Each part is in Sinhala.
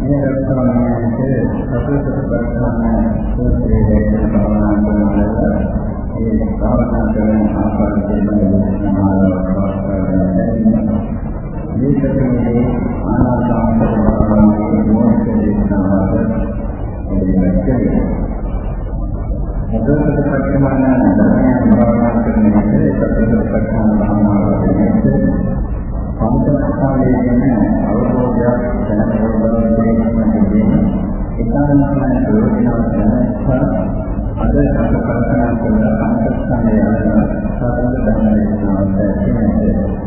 මේ රත්නයේ සතුටුපත්න සූත්‍රයේ දැක්වෙන භාවනා කරනවා ඒ භාවනා කරන ආකාරය පිළිබඳව මේකේ ආනාපාන භාවනාවේ මොහොත දේශනාවද එදිනෙක මොකද ප්‍රතිමාන ධර්මයන් භාවනා කරන විට සතරපට්ඨාන භාවනාවේදී පංචස්කාරයේ ගැන අවබෝධයක් දැනගන්නදී ඒකාන්තයෙන් ප්‍රයෝජනවත් වෙනවා අද අප කල්පනා කරන පංචස්කාරයේ අරගෙන සාධන ධර්මයේ තියෙනවා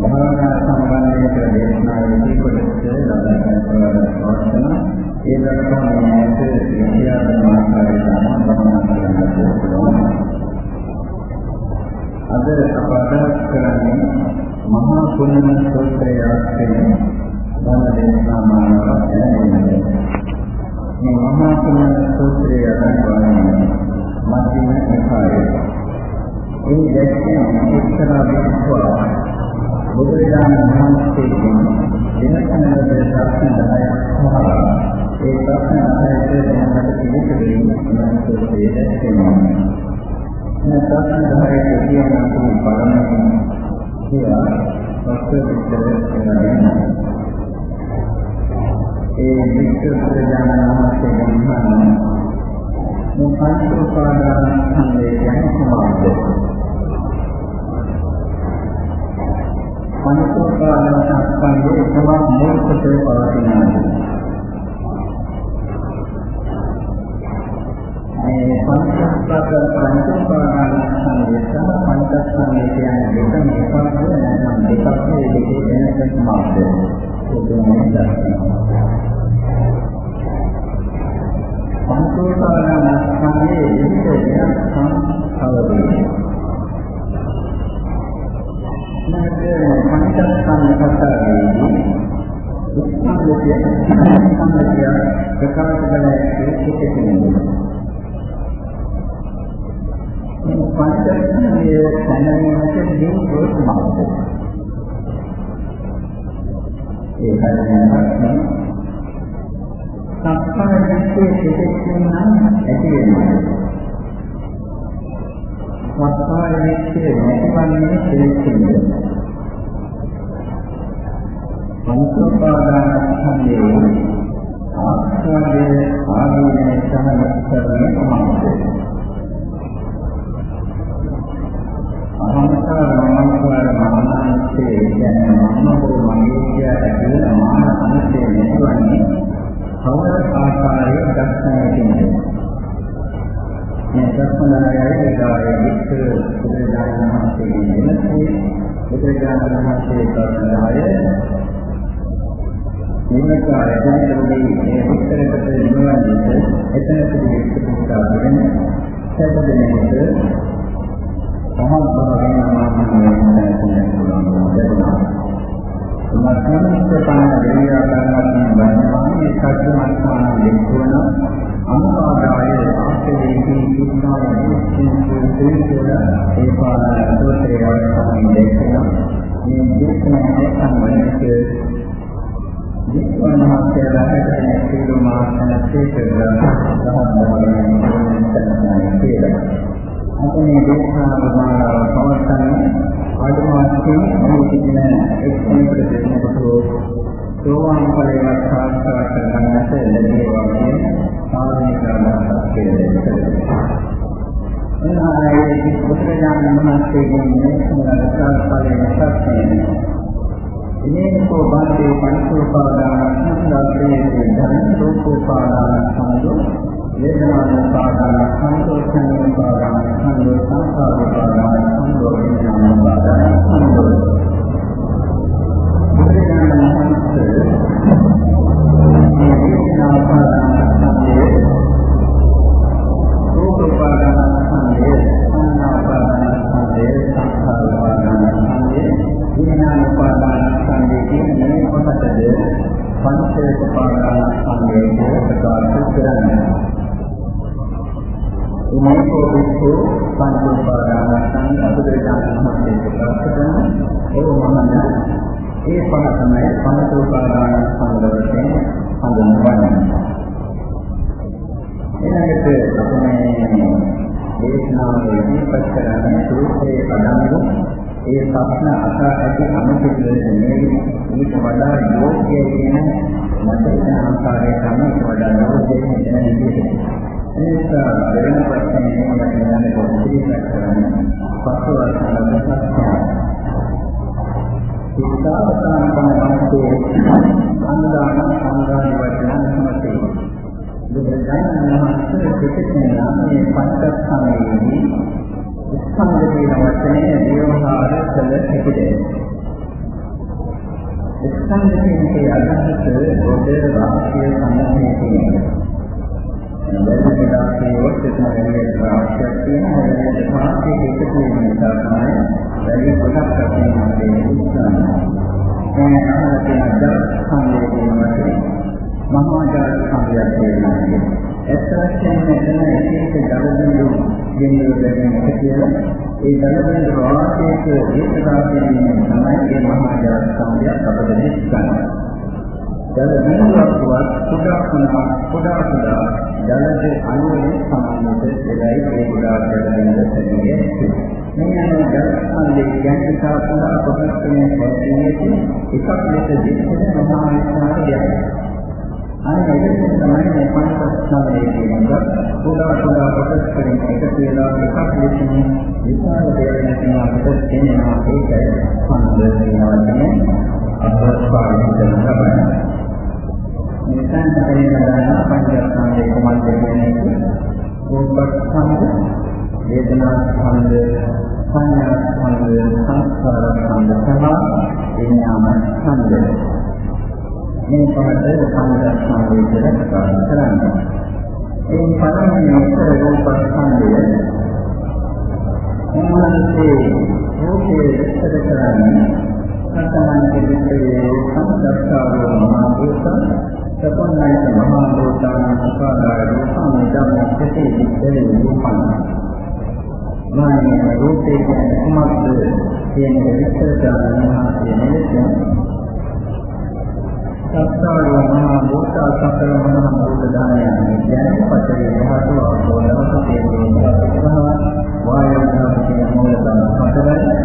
භාවනා සම්බන්ධයෙන් කියලා දේශනාවේදී කොටස ලබන අවස්ථන ඒ දක්වාමයට විද්‍යාත්මක ආකාරයට භාවනා කරන්න පුළුවන්. අද අප අදහස් කරන්නේ මහා පුණ්‍ය සූත්‍රය ආශ්‍රයෙන් ධර්ම දේශනා මාලාවක් දැනෙන්නේ. මේ මහා පුණ්‍ය සූත්‍රය අදහන්නේ මධ්‍යම නිකායේ. ඒ දැක්කේ එක්තරා විස්වා බුදුරජාණන් වහන්සේගෙන් දිනකනකට ප්‍රශ්න 10ක් අහලා ඒ ප්‍රශ්න 10ට දැනගත පිළිතුරු දෙන්න සූත්‍රයේ දැක්වෙනවා. මේ ප්‍රශ්න 10ට කියන අතුරු බලන්න කියලා වස්තු විස්තර කරනවා. ඒ විස්තර බුදුරජාණන් වහන්සේගෙන් අහනවා මේ පංච උපාදාන ස්කන්ධය කියන්නේ කොහොමද? පංචෝපාදාන සංස්කන්ධයේ එකම මූලිකතේ පවතිනවා. සැදෙන්නට සමබරවම මානවයන් පුළුවන් මත්නමිත පාන දෙවියා ගන්නත් වර්ණමානයේ සත්‍යමත්පාන දෙකවන අනුපාදාය ආශ්‍රයේදී ඉන්නාවේ සිංහල ඒ පාන දොතේ අවස්ථාවෙන් දෙකන මේ දේශනාව සම්බන්ධ විස්වන්හාසයලා බුදුරජාණන් වහන්සේගෙන් මේ සම්මාන ඵලයේ ප්‍රශ්න අසා ඇති අනුපිළිවෙලට නෙවෙයි ඊට වඩා යෝග්‍ය කියන මතක ආකාරය තමයි වඩා යෝග්‍ය කියන විදිහට. එනිසා වෙන ප්‍රශ්නයක් මට යන්නේ කොහොමද කරන්නේ? පස්වර්ෂ ලබන සිතාවතාන කමන්තේ අනුදාන සංගාන වචන සමතේ බුදුරජාණන් වහන්සේ පිටිකේන මේ පංචස්කන්ධයේදී ස්කන්ධ ස්කන්ධ කියන්නේ අදහස බෝධේ රාශිය සම්බන්ධයෙන් තියෙනවා බැලුමදාසේ ඔක්කොම ගැනීමට අවශ්‍ය තියෙන හැම පාස්කේ එකතු වෙන නිසා තමයි වැඩි කොටස් වශයෙන් අපේ උත්සාහය. මේ අහලා තියෙන දර්ශනයේ කියනවාට මහා ජාත සංයයක් කියනවා. ඇත්ත වශයෙන්ම එතන එක එක දලබිඳු ගෙනියු දෙන එක කියලා ඒ දලබිඳු වාසයක ඒකතාව කියන්නේ තමයි මේ මහා ජාත සංයයක් අපිට නිස්සන්නේ. දලබිඳුවක් කුඩා කුඩා කුඩා කුඩා දලද අණුවේ සමානව දෙලයි ඒ කුඩා දලබිඳු සැදී මේ අනුව ජලස්කන්ධයේ ගැන සාකච්ඡා කොටස් තුනේ පස්සේ එකක් ලෙස දෙකෙන මහා විස්තරයක්. අනේ ඒක තමයි මේ පංචස්කන්ධයේ කියනවා. පුරා පුරා කොටස් වලින් එකතු වෙලා එකක් ලෙස විශාල දෙයක් නැතිව අපිට තේනවා ඒකයි සම්බන්ධ වෙනවන්නේ අපස්පාරි කරන තමයි. මේ සංකේතන දාන පංචස්කන්ධයේ කොමන්ද කියන්නේ රූපස්කන්ධ වේදනා ස්කන්ධ සංඥා ස්කන්ධය සංස්කාර ස්කන්ධ සහ විඥාන ස්කන්ධය මේ පහට සංඥා ස්කන්ධය කියලා ප්‍රකාශ කරන්නේ. ඒ පළවෙනි අක්ෂර රූප ස්කන්ධය උන්වහන්සේ රූපයේ විස්තර කරන්නේ? සතමන් දෙවියෝ සංස්කාරෝ මහා භූත සපන්නයිත මහා භූතාන උපාදාය රූපං ධම්ම ප්‍රති විස්තරේ රූපං. මානිය රූපේ කියන්නේ කුමක්ද කියන එක විස්තර කරනවා කියන සත්තාරෝ මහා භූතා සතර මහා භූත දානයන් කියන්නේ පතරේ ධාතු අවබෝධව තේරුම් වායෝ කියන මූල ධර්ම හතරයි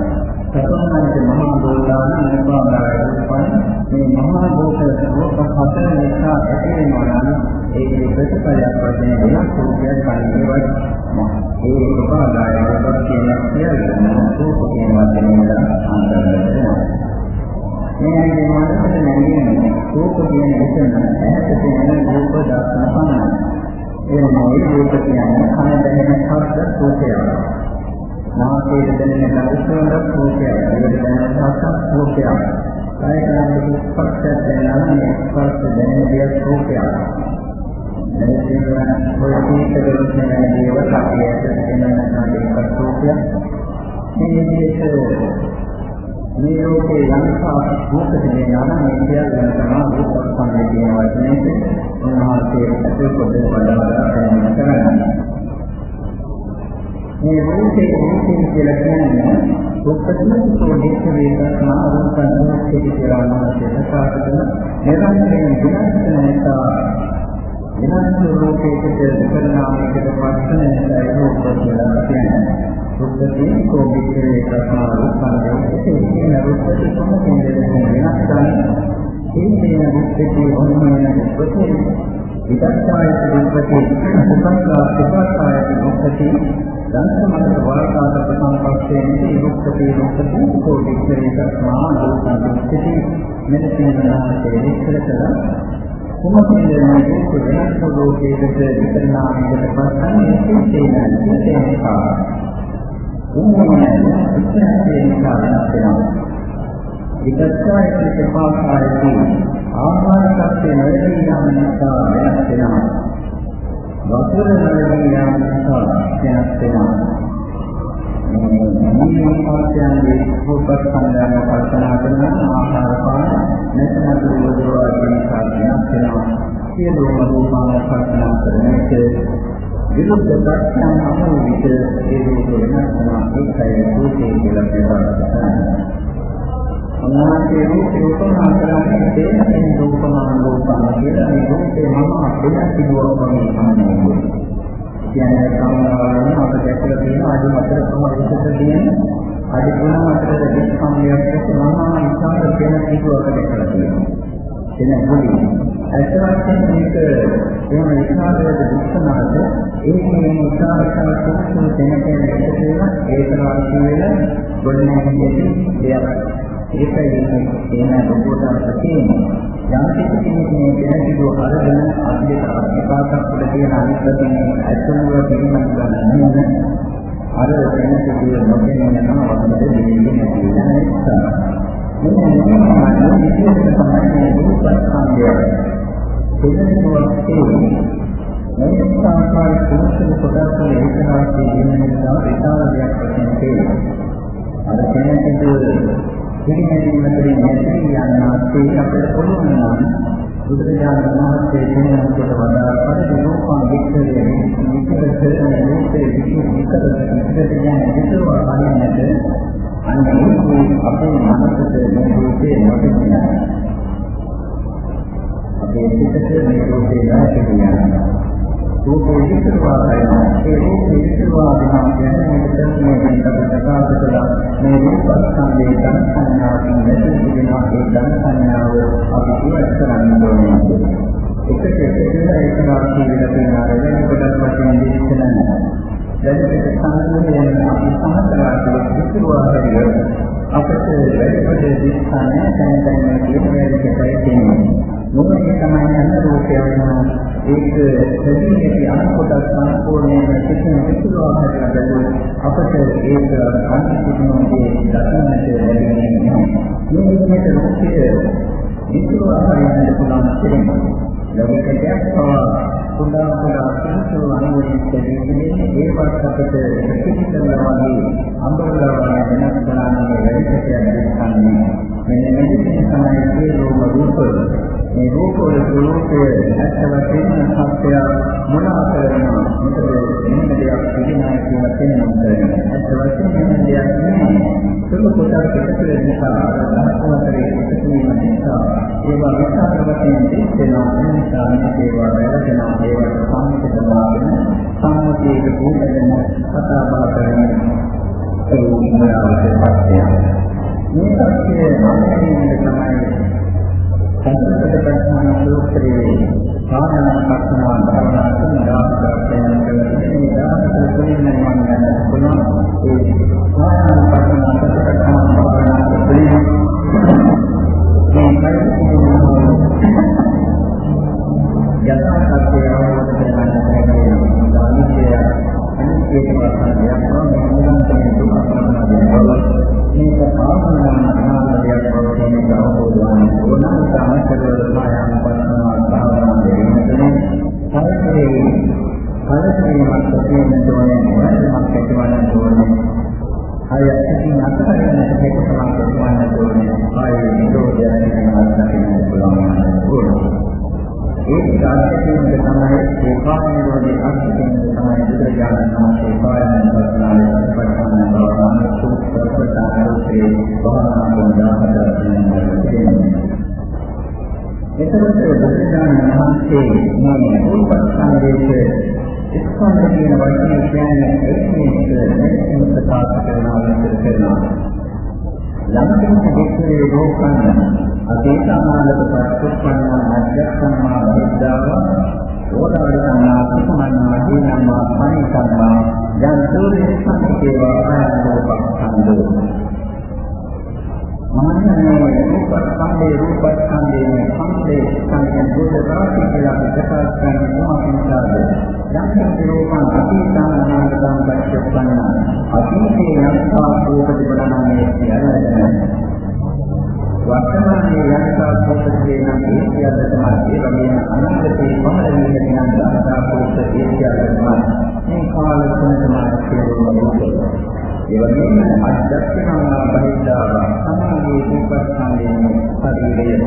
සතරමන්ත මහා භූතාන නිපාදාය රූපයි මේ මහා භූත රූප හතර නිසා ඇති වෙනවා නම් ඒකේ ප්‍රතිපලයක් වශයෙන් වෙනස් රූපයක් පරිවර්තනය ඒ උපාදාය රූප කියන සියල්ලම රූප කියන වචනයට අන්තර්ගත වෙනවා. මේ මනසට නැගෙන්නේ රූප කියන විදිහට ඇහැට තියෙන රූප දර්ශන පමණයි. ඒ මොයි රූප කියන්නේ කන දැනෙන ශබ්ද රූපයක්. නාසයේ දැනෙන ගන්ධ රූපයක්. ඒකට දැනෙන රස රූපයක්. කාය කරන්නේ ස්පර්ශ දැනෙන ස්පර්ශ දැනෙන දේ රූපයක්. දැන් ඔය කීකරන කියන දේවල් අපි ඇතුළත වෙන නැත්නම් කටෝපිය මේ විදිහට මේ ලෝකේ යම්සා භූතකේ යන මේ සියල්ලම තමයි රූප සංකේත කියන වචනේ උන්වහන්සේ ඇතුළත පොඩි වඩාලා දැනගන්න කරන්නේ මේ රූපේ රූපේ කියලා කියන්නේ රූපකතිසෝ දෙක වේදනා රූපං රූපේ කියලා නම් ප්‍රකාශ කරන නිරන්තරයෙන් විනාශ නැතා වෙනස් රූපයකට විපරණාමයකට පස්සන නිසායි රූප කියලා කියන්නේ. රූපදී කෝපිකේ කතා රූපංගයේ කියන රූපයේ සම්පූර්ණ වෙනස් කරන මේ රූපයේ ඔන්නෝන රූපේ විදස්සාය රූපේ සුඛංකා සුඛාය රූපේ දන්සමත වාකාත ප්‍රසංපස්සේ මේ රූපේ රූපේ කෝපිකේ කතා රූපංගයේ මෙන්න කියන නාමයේ විස්තර කළා කුමකින්ද මේ දුක් වෙනස් ලෝකයකට විතරනාමයකට පස්සන්නේ සිතේන සිතේනකා උන්වමනය ඉස්සරහේනකා වෙනස් වෙනවා විකස්සායක පාසායදී ආහාර සත්‍ය නොලැබී යන නිසා වෙනස් වෙනවා වතුර නොලැබී යන නිසා වෙනස් වෙනවා මනෝපාත්‍යන්ගේ රූපත් සංඥාව කල්පනා කරන ආහාර පාන නැත්නම් දුරදවා කියන කාර්යයක් වෙනවා. සියලුම රූපාන කල්පනා කරන එක විරුද්ධ දර්ශන අනුව විට ඒ රූප වෙනස් වෙනවා ඒකයි රූපේ කියලා ප්‍රකාශ කරනවා. උන්වහන්සේ රූපේ උපමා කරන්නේ තේන රූපමාන රූපම කියලා මේ රූපේ මම අපේ සිදුවක් වගේ සම්මතයි. කියන්නේ සාමාන්‍යයෙන් අප දැකලා තියෙන ආදි මතර සමරිතක තියෙන ආදි ගුණ මතර දෙක සම්මියක් මම ඉස්සර කියන සිදුවක් දැකලා තියෙනවා. එන මුලින් ඇත්තටම මේක එහෙම විස්තරයට දුක්ඛනාද ඒකේ උදාහරණ කුසල දෙනකෙන එකතු වෙන ඒක වාක්‍ය වෙන ගොඩනැගෙන්නේ දෙයක් ඒකයි මේ එන බොහෝතර තියෙනවා යම් කිසි කෙනෙක් මේ දැනගිදෝ අරගෙන අපිට අත්පාතක් උඩ තියෙන අනිත්‍යයෙන් ඇත්තම පිළිගන්න ගන්න අර වෙනසකිය නොගෙන යනවා වගේ දෙයක් නැති වෙන නිසා මෙන්න මේ විදිහට තමයි රූපස්කන්ධය. එතනකෝ මේ සංස්කාර කුසල කොටස් වල ඒකනාදී වෙන නිසා විකාරයක් වශයෙන් තේරෙනවා. අර කෙනෙකුට පිළිගැනීමේ නැති යන්නාසේ අපිට පුළුවන් නම් බුදුරජාණන් වහන්සේ කියනකොට වඩා පරිදෝපන් වික්‍රයේ විකර කරන රූපේ විකර විකර කියන විතරව අනින්නට අන්න ඒක අපේ මනසට මේ රූපේ නොදෙන්නා. අපේ සිතට මේ රූපේ නැතිවෙනවා. රූපේ විතරවා කරනවා. ඒ රූපේ විතරවා වෙනවා කියන්නේ මෙතන මේ ප්‍රකාශ කළා මේ රූප සංදේ ධන සංඥාවෙන් නැති වෙනවා ඒ ධන සංඥාව අපි ඉවත් කරන්න ඕනේ. එකට එකට ඒක නාස්ති වෙන තියෙන ආරම්භ කොටස් වශයෙන් දේශනා දැනට සම්පූර්ණයෙන් අපි සමතරාට විසිරුවාගෙන අපට වැඩිපුර දිස්ථානය තැන් තැන් කියන වැඩි කරගෙන මොකද තමයි අන්න රූපය වෙනවා ඒක දෙවියන්ගේ අනුකොට සම්පූර්ණයෙන් සිටින විසිරුවාගෙන බැලුවොත් අපට ඒක අන්තිමයේ දකින්නට ලැබෙන්නේ නැහැ මේ විදිහට රූපය විසිරුවාගෙන පුළුවන් කෙරෙනවා ලෞකිකයක් පවා කුඩා කුඩා සංසෝ අනුවලින් දෙන්නේ ඒවත් අපිට පිටිකරනවා වගේ අඹරලා වෙනස් කරන්නේ වැඩිකයක් දෙන්නේ මෙන්න මේක තමයි සියලුම රූප මේ රූප වල රූපයේ ඇත්ත වශයෙන්ම සත්‍ය මොනවා කරනවා මොකද මෙන්න දෙයක් පිළිනාය කියලා පෙන්වන්න ඇත්ත වශයෙන්ම මෙන්න දෙයක් නෙමෙයි සුළු කොටස් එකතු වෙන නිසා අරහතවතරේ එකතු වීම නිසා ඒවා විස්තර වශයෙන් දෙන්නවා නිසා මේවා වැරදෙනවා ඒවට සම්පූර්ණවම සම්මුතියක පුහුණුවෙන කතා බහ කරන ඒ උන්වහන්සේ පස්සේ මේ පස්සේ මානසික තමයි සංස්කෘත ප්‍රඥාන සූත්‍රයේ සාධනා පස්සනා භාවනා සම්දාස්කරණය කරන මේ දායක තුලින් මම ගන්න පුළුවන් ඒ සාධනා පස්සනා ප්‍රඥා භාවනා තුලින් මේ කයින් යථා සත්‍යය අවබෝධ කරගන්න හැකියි. අනිත්‍ය අනිත්‍යක වශයෙන් යනවා මොනවාද දුක කරනවා අය ඇතින් අත්හරින්නට මේක තමයි කරන්න ඕනේ. ආයේ නිරෝධය ඒකානිරෝධී අර්ථයෙන් තමයි බුදුරජාණන් වහන්සේ පායන කරනාලේ පටන් ගන්නවා සුප්‍රපතාරෝසේ භාවනා කරන එතකොට බුදුරජාණන් වහන්සේ මේ රූපස්කන්ධයේ ස්කන්ධ කියන වචනේ කියන්නේ එක්කෙනෙක් නැතිව ප්‍රකාශ කරනවා විතර කරනවා. ළමකින් දෙකේ රෝපණ අතීතමාලක පස්සුප්පන්න අධ්‍යක්ෂණා බහිද්ධාව ඕදාරිකනා සුමන්නා දීනම්මා පරිසම්මා යන් සූර්ය සංකේවා ආයතෝපස්සන්දෝ මනෝමය රූපස්කන්ධේ රූපස්කන්ධේ සම්පේ සංකේත බුද්ධ රාශි කියලා ප්‍රකාශ කරන මොහොතින්සාද යම් රූපං අතීතමාලකම් පස්සුප්පන්න අතීතේ යම් ආපෝපති බලනාමේ කියලා වර්තමානයේ යන්තා පොතේ නම් ඒ සියල්ල තමයි ඒ වගේම අනාගතයේ පහළ වෙන යන දාතා පොත ඒ සියල්ල තමයි මේ කාල තුනම කියනවා. ඒ වගේම අධ්‍යාත්මනා බහිද්ධාව සමාධියේ උපස්ථානයේ ශරීරය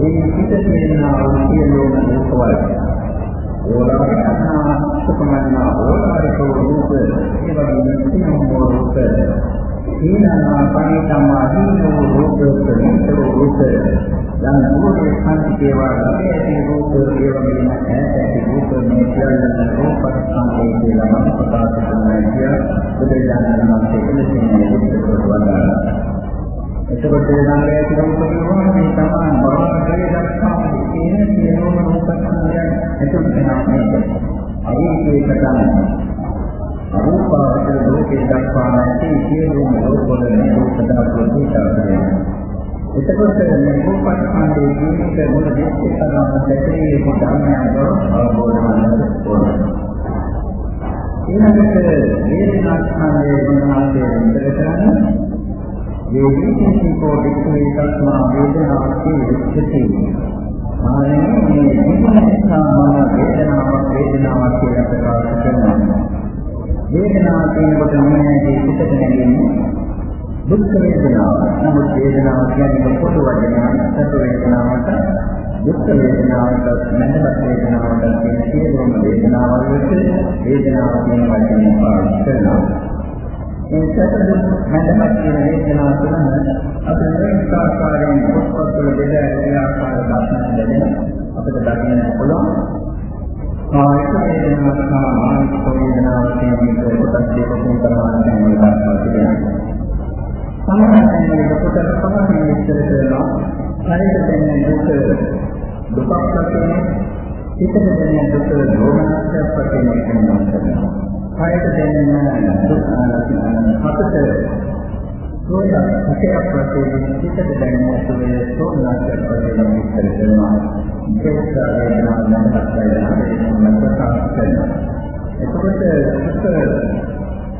ඒ පිටතේනා වූ සියලුම රූපවල ඕලාරිකනා සුපමන්නා ඕලාරික රූප ඒ වගේම සියලුම රූප ඊනනා පරිතමා දීනෝ රූප ප්‍රණීතෝ රූප යම් රූපේ සංකේවා ලැබෙති රූප ඒ වගේම ඈතේ රූප මේ සියල්ලම රූපස්කන්ධය කියලා මම ප්‍රකාශ කරනවා කිය බුදුරජාණන් වහන්සේ එලෙසින් විස්තර කරනවා. එතකොට ළඟේ තිබුණු මේ තමයි බවකේ දක්වා තියෙන සියලුම රූපස්කන්ධයන් එතකොට තමයි අවිකේක තමයි අරූපාවචර ලෝකේ දක්වා නැති සියලුම ලෝකවල මේ රූප ධාතුව දීතාවරය. එතකොට මේ රූපස්කන්ධයේ ජීවිත මුල දෙස්සේ කරන දෙකේ ධර්මයන් අවබෝධ කරගන්න ඕනේ. ඊළඟට වේදනා ස්කන්ධයේ ගුණාංශය විස්තර කරන්නේ වේදිකේකෝ වික්‍රේ තස්මා වේදනාති විච්ඡති. ආනේ මේ විපස්සනා වේදනාවක් වේදනාවක් කියලා ප්‍රකාශ කරනවා. වේදනාව කියනකොට මොනවද පිටට නැගෙන්නේ දුක් වේදනාව. නමුත් වේදනාව කියන්නේ පොදු වචනයක්. සැප වේදනාවට දුක් වේදනාවට නැත්නම් වේදනාවට කියන සියලුම වේදනාවල් විට වේදනාව කියන වචනේ පාවිච්චි කරනවා. මේ සැප දුක් නැත්නම් කියන වේදනාව තුළ අපි මේ ආකාරයෙන් පොත්වල බෙදා ඇති ආකාර දක්නට ලැබෙන අපිට දකින්න පුළුවන්. කායික වේදනාවක් සහ මානසික වේදනාවක් කියන එක කොටස් දෙකකින් ප්‍රමාණයෙන් දක්වා තිබෙනවා. සාමාන්‍යයෙන් මේක කොටස් පහකින් විස්තර කරනවා. ශරීර දෙන්නේ දුක දුකක් වශයෙන්, හිතට දෙන්නේ දුක දෝමනස්යක් වශයෙන් කියනවා. කායික දෙන්නේ දුක හතට සෝය හතක් වශයෙන් හිතට දැනෙන සුවේ සෝමනස්යක් වශයෙන් විස්තර කරනවා. ඒක වේදනාවක් නැත්නම් වේදනාවක් ප්‍රකාශ කරනවා. එතකොට සුඛ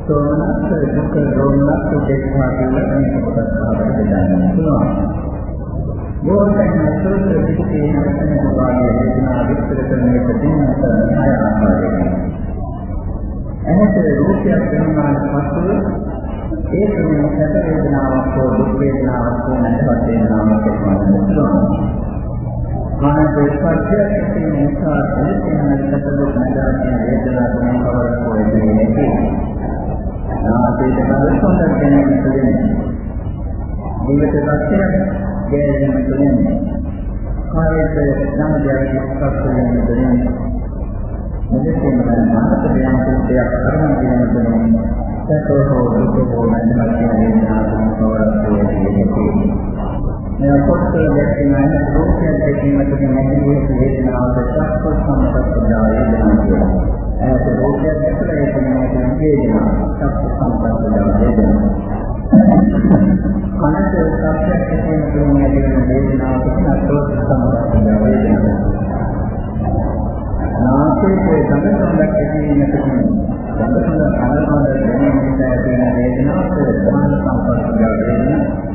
සෝමනස්ස දුක්ඛ දෝමනස්ස දෙකවා කියලා මේක කොටස් හතරකට බෙදන්න පුළුවන්. මොකක්ද සූත්‍ර පිටකේ නැත්නම් වාගේ වේදනා විස්තර කරන එක දිනකට හය ආකාරයකින්. එහට රූපයක් ගන්නාට පස්සෙ ඒ කියන්නේ සැප වේදනාවක් හෝ දුක් වේදනාවක් හෝ නැත්නම් වේදනාවක් කියනවා. මානසික ස්පර්ශයක් තියෙන නිසා දෙකෙනාට සතුට නැදාගෙන වේදනාවක් වෙන කවරක් වෙන්නේ නැති. නාසයේ බලසොඳ දැනෙන තුලින් ජීවිත සත්‍යයක් ගැයෙන තුලින් කායයේ නම් දෙයක් ස්පර්ශයෙන් තුලින් මෙතෙන් මානසික ව්‍යාපෘතියක් කරන කියන තුලින් සතෝ දුක හෝ නැත්නම් වේදනාවක් කවරක් වෙන්නේ නැති. මේ පොත්වල දැක්වෙන රූපයන් දැකීමට නැති වේදනාව දක්ව සම්පත්තලා වේදනාව කියනවා. ඒක රූපයන් දැකලා ඒක නැති වේදනාව දක්ව සම්පත්තලා වේදනාව. මනස සත්‍යයක් කියන නැති වේදනාව දක්ව සම්පත්තලා වේදනාව. නාසයේ සම්පත්තලා දැකීමට සම්පත්තලා අනුමාන දැනීම නිසා ඇතිවන වේදනාව ප්‍රධාන සම්පත්තලා වේදනාව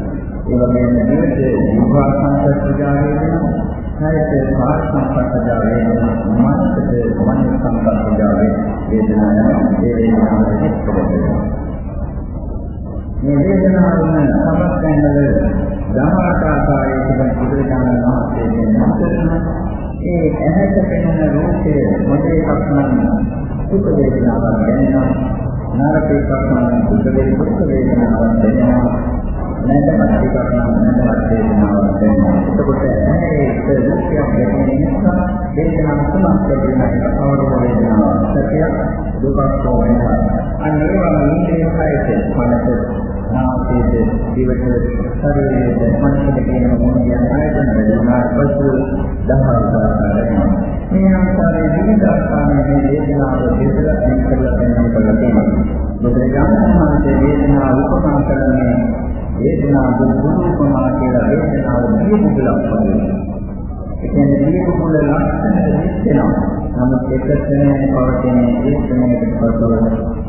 ඒ වගේම නිවැරදි විවාහ සංස්කෘතිය වේදනා, කායික පාර සංස්කෘතිය වේදනා, මානසික මන සංස්කෘතිය වේදනා යන ඒ වේදනාවල එක්කදෙනවා. මේ වේදනාවන් සමස්තයන්වල ධර්මාකාරයේ තිබෙන බුදුරජාණන් වහන්සේ දෙන්නා ඒ ඇහැට පෙනෙන රූපයේ මොදේ එකක් නම් සුඛ වේදනාවක් දැනෙනවා. නරක එකක් නම් දුක් වේදනාවක් දැනෙනවා. නැදමත් එකක් නම් නැදමත් වේදනාවක් දැනෙනවා. එතකොට ඒක දුක්ඛයක් දැනෙන නිසා වේදනාව තුනක් ලැබෙනවා. අවරෝ වේදනාවක් සැපයක් දුකක් වෙනවා. අන්න ඒ වගේ ඉන්ද්‍රිය හයත මනස නාසයේ දිවට ශරීරයේ නමුත් එක ස්නේහයෙන් පවතින ඒ ස්නේහයකට පසුව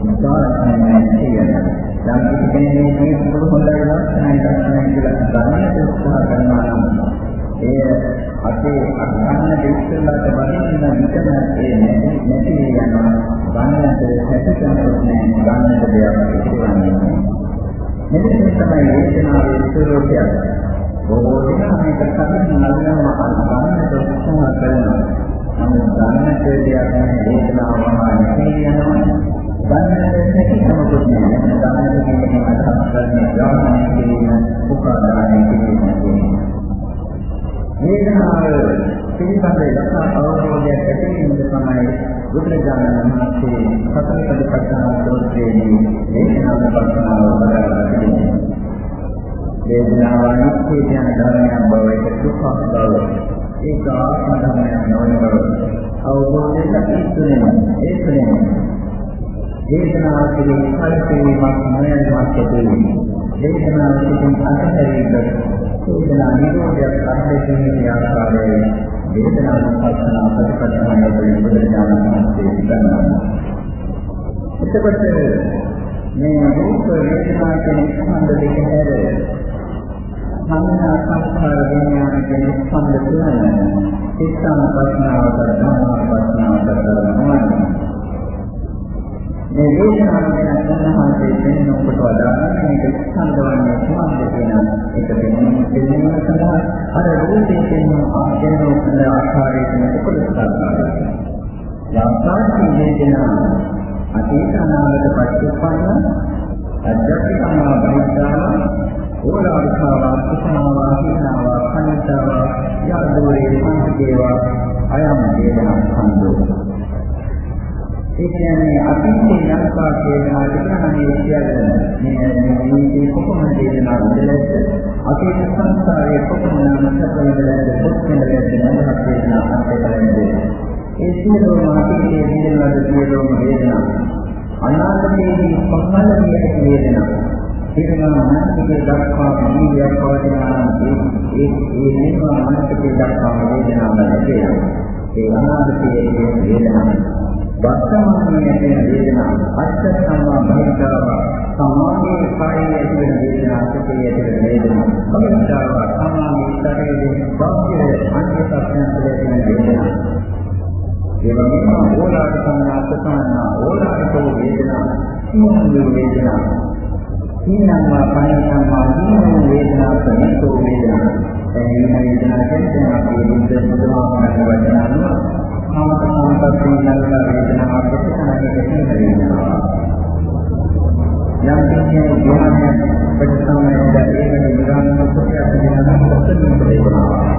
මුදාරණය කියනවා. යම් කිසි කෙනෙක් මේ දීපුල හොඳයි ලක්ෂණයි ලක්ෂණයි කියලා ගන්නට උත්සාහ කරනවා නම් ඒ අපේ අඥාන දෙවියන්ට වදින්න විතර ඒ නැති නැති යනවා. ගන්නට හැකියාවක් නැහැ. ගන්නට දෙයක් ඉතිරන්නේ මෙතන තමයි වේදනාවේ ස්වરૂපය. බොහෝ දෙනා මේක කලින් නල්ලම අල්පන්නට උත්සාහ කරනවා. සංස්කෘතියක් ගැන දේශනා වහා කියනවා. බන්නට නැති සමකුත් නැහැ. දානක කියන්නේ අදහස් කරන්නේ යාමනය කියන උපාදානය කියන වේදනාව පිළිබඳ යථා අවබෝධයක් ඇති වීම තමයි බුදුරජාණන් වහන්සේ සතර පිළිබඳ කල්පීමක් මොනවාක් ඇතිවෙන්නේ වේදනාව පිළිබඳ අත්හැරීමක් වේදනා නිරෝධයක් අත්දැකීමේ ආකාරයේ වේදනාව පස්සනා ප්‍රතිපදාව වලින් බුදුරජාණන් වහන්සේ ඉගන්වනවා එතකොට මේ රූප වේදනා කියන ස්කන්ධ දෙක හැර සංඥා සංස්කාර විඥාන කියන ස්කන්ධ තුන සිතාන පස්නාව කරනවා යම්පාති වේදනා අතීත අනාගත පච්චුප්පන්න අධ්‍යාත්මිකම බහිද්ධාන ඕලාරිකාවා සුඛමාවා හිනාවා කනිතාවා යද්දෝරේ සංකේවා අයම් වේදනා සම්දෝ ඒ කියන්නේ අතීතේ යම්කා වේදනා විඥානයේ කියන්නේ මේ මේ කොපමණ වේදනා විදලත් අතීත සංස්කාරයේ කොපමණ නැත්නම් කොපමණ වේදනා වේදනා අත්දැකීමේ ඒ සියලුම අතීතයේ විඳිනවද සියලුම වේදනා. අනාගතයේදී පහළ විය වේදනා? වේදනා මනසකේ දක්වා නිවියක් පවතිනවා ඒ ඒ වේදනා මනසකේ දක්වා වේදනාවක් ලැබෙනවා ඒ අනාගතයේ වේදනාව වර්තමානයේ තියෙන වේදනාව අත්ත සම්මා භෞතිකාව සමාධියේ කායයේ තියෙන වේදනාව සතියේ තියෙන වේදනාව භෞතිකාව සමාධියේ ශරීරයේ බාහිර අන්‍ය සත්‍යයන් තුළ තියෙන වේදනාව ඒ වගේම ඕලාට සංඥා සතනා ඕලාටෝ වේදනා සිංහ වේදනා සීනම්මා පණිනම්මා දීන වේදනා ප්‍රණීතෝ වේදනා එන්නේ වේදනා කියන්නේ අපේ බුද්ධ බුදුහාමරගේ වචන අනුව කාම සංපත්තිය නල්ලා වේදනා අපිට වේදනා යම් කිසි ධ්‍යානයක් ප්‍රතිසමයද ඒකේ නිරාමක ප්‍රත්‍යක්ෂ වෙනවා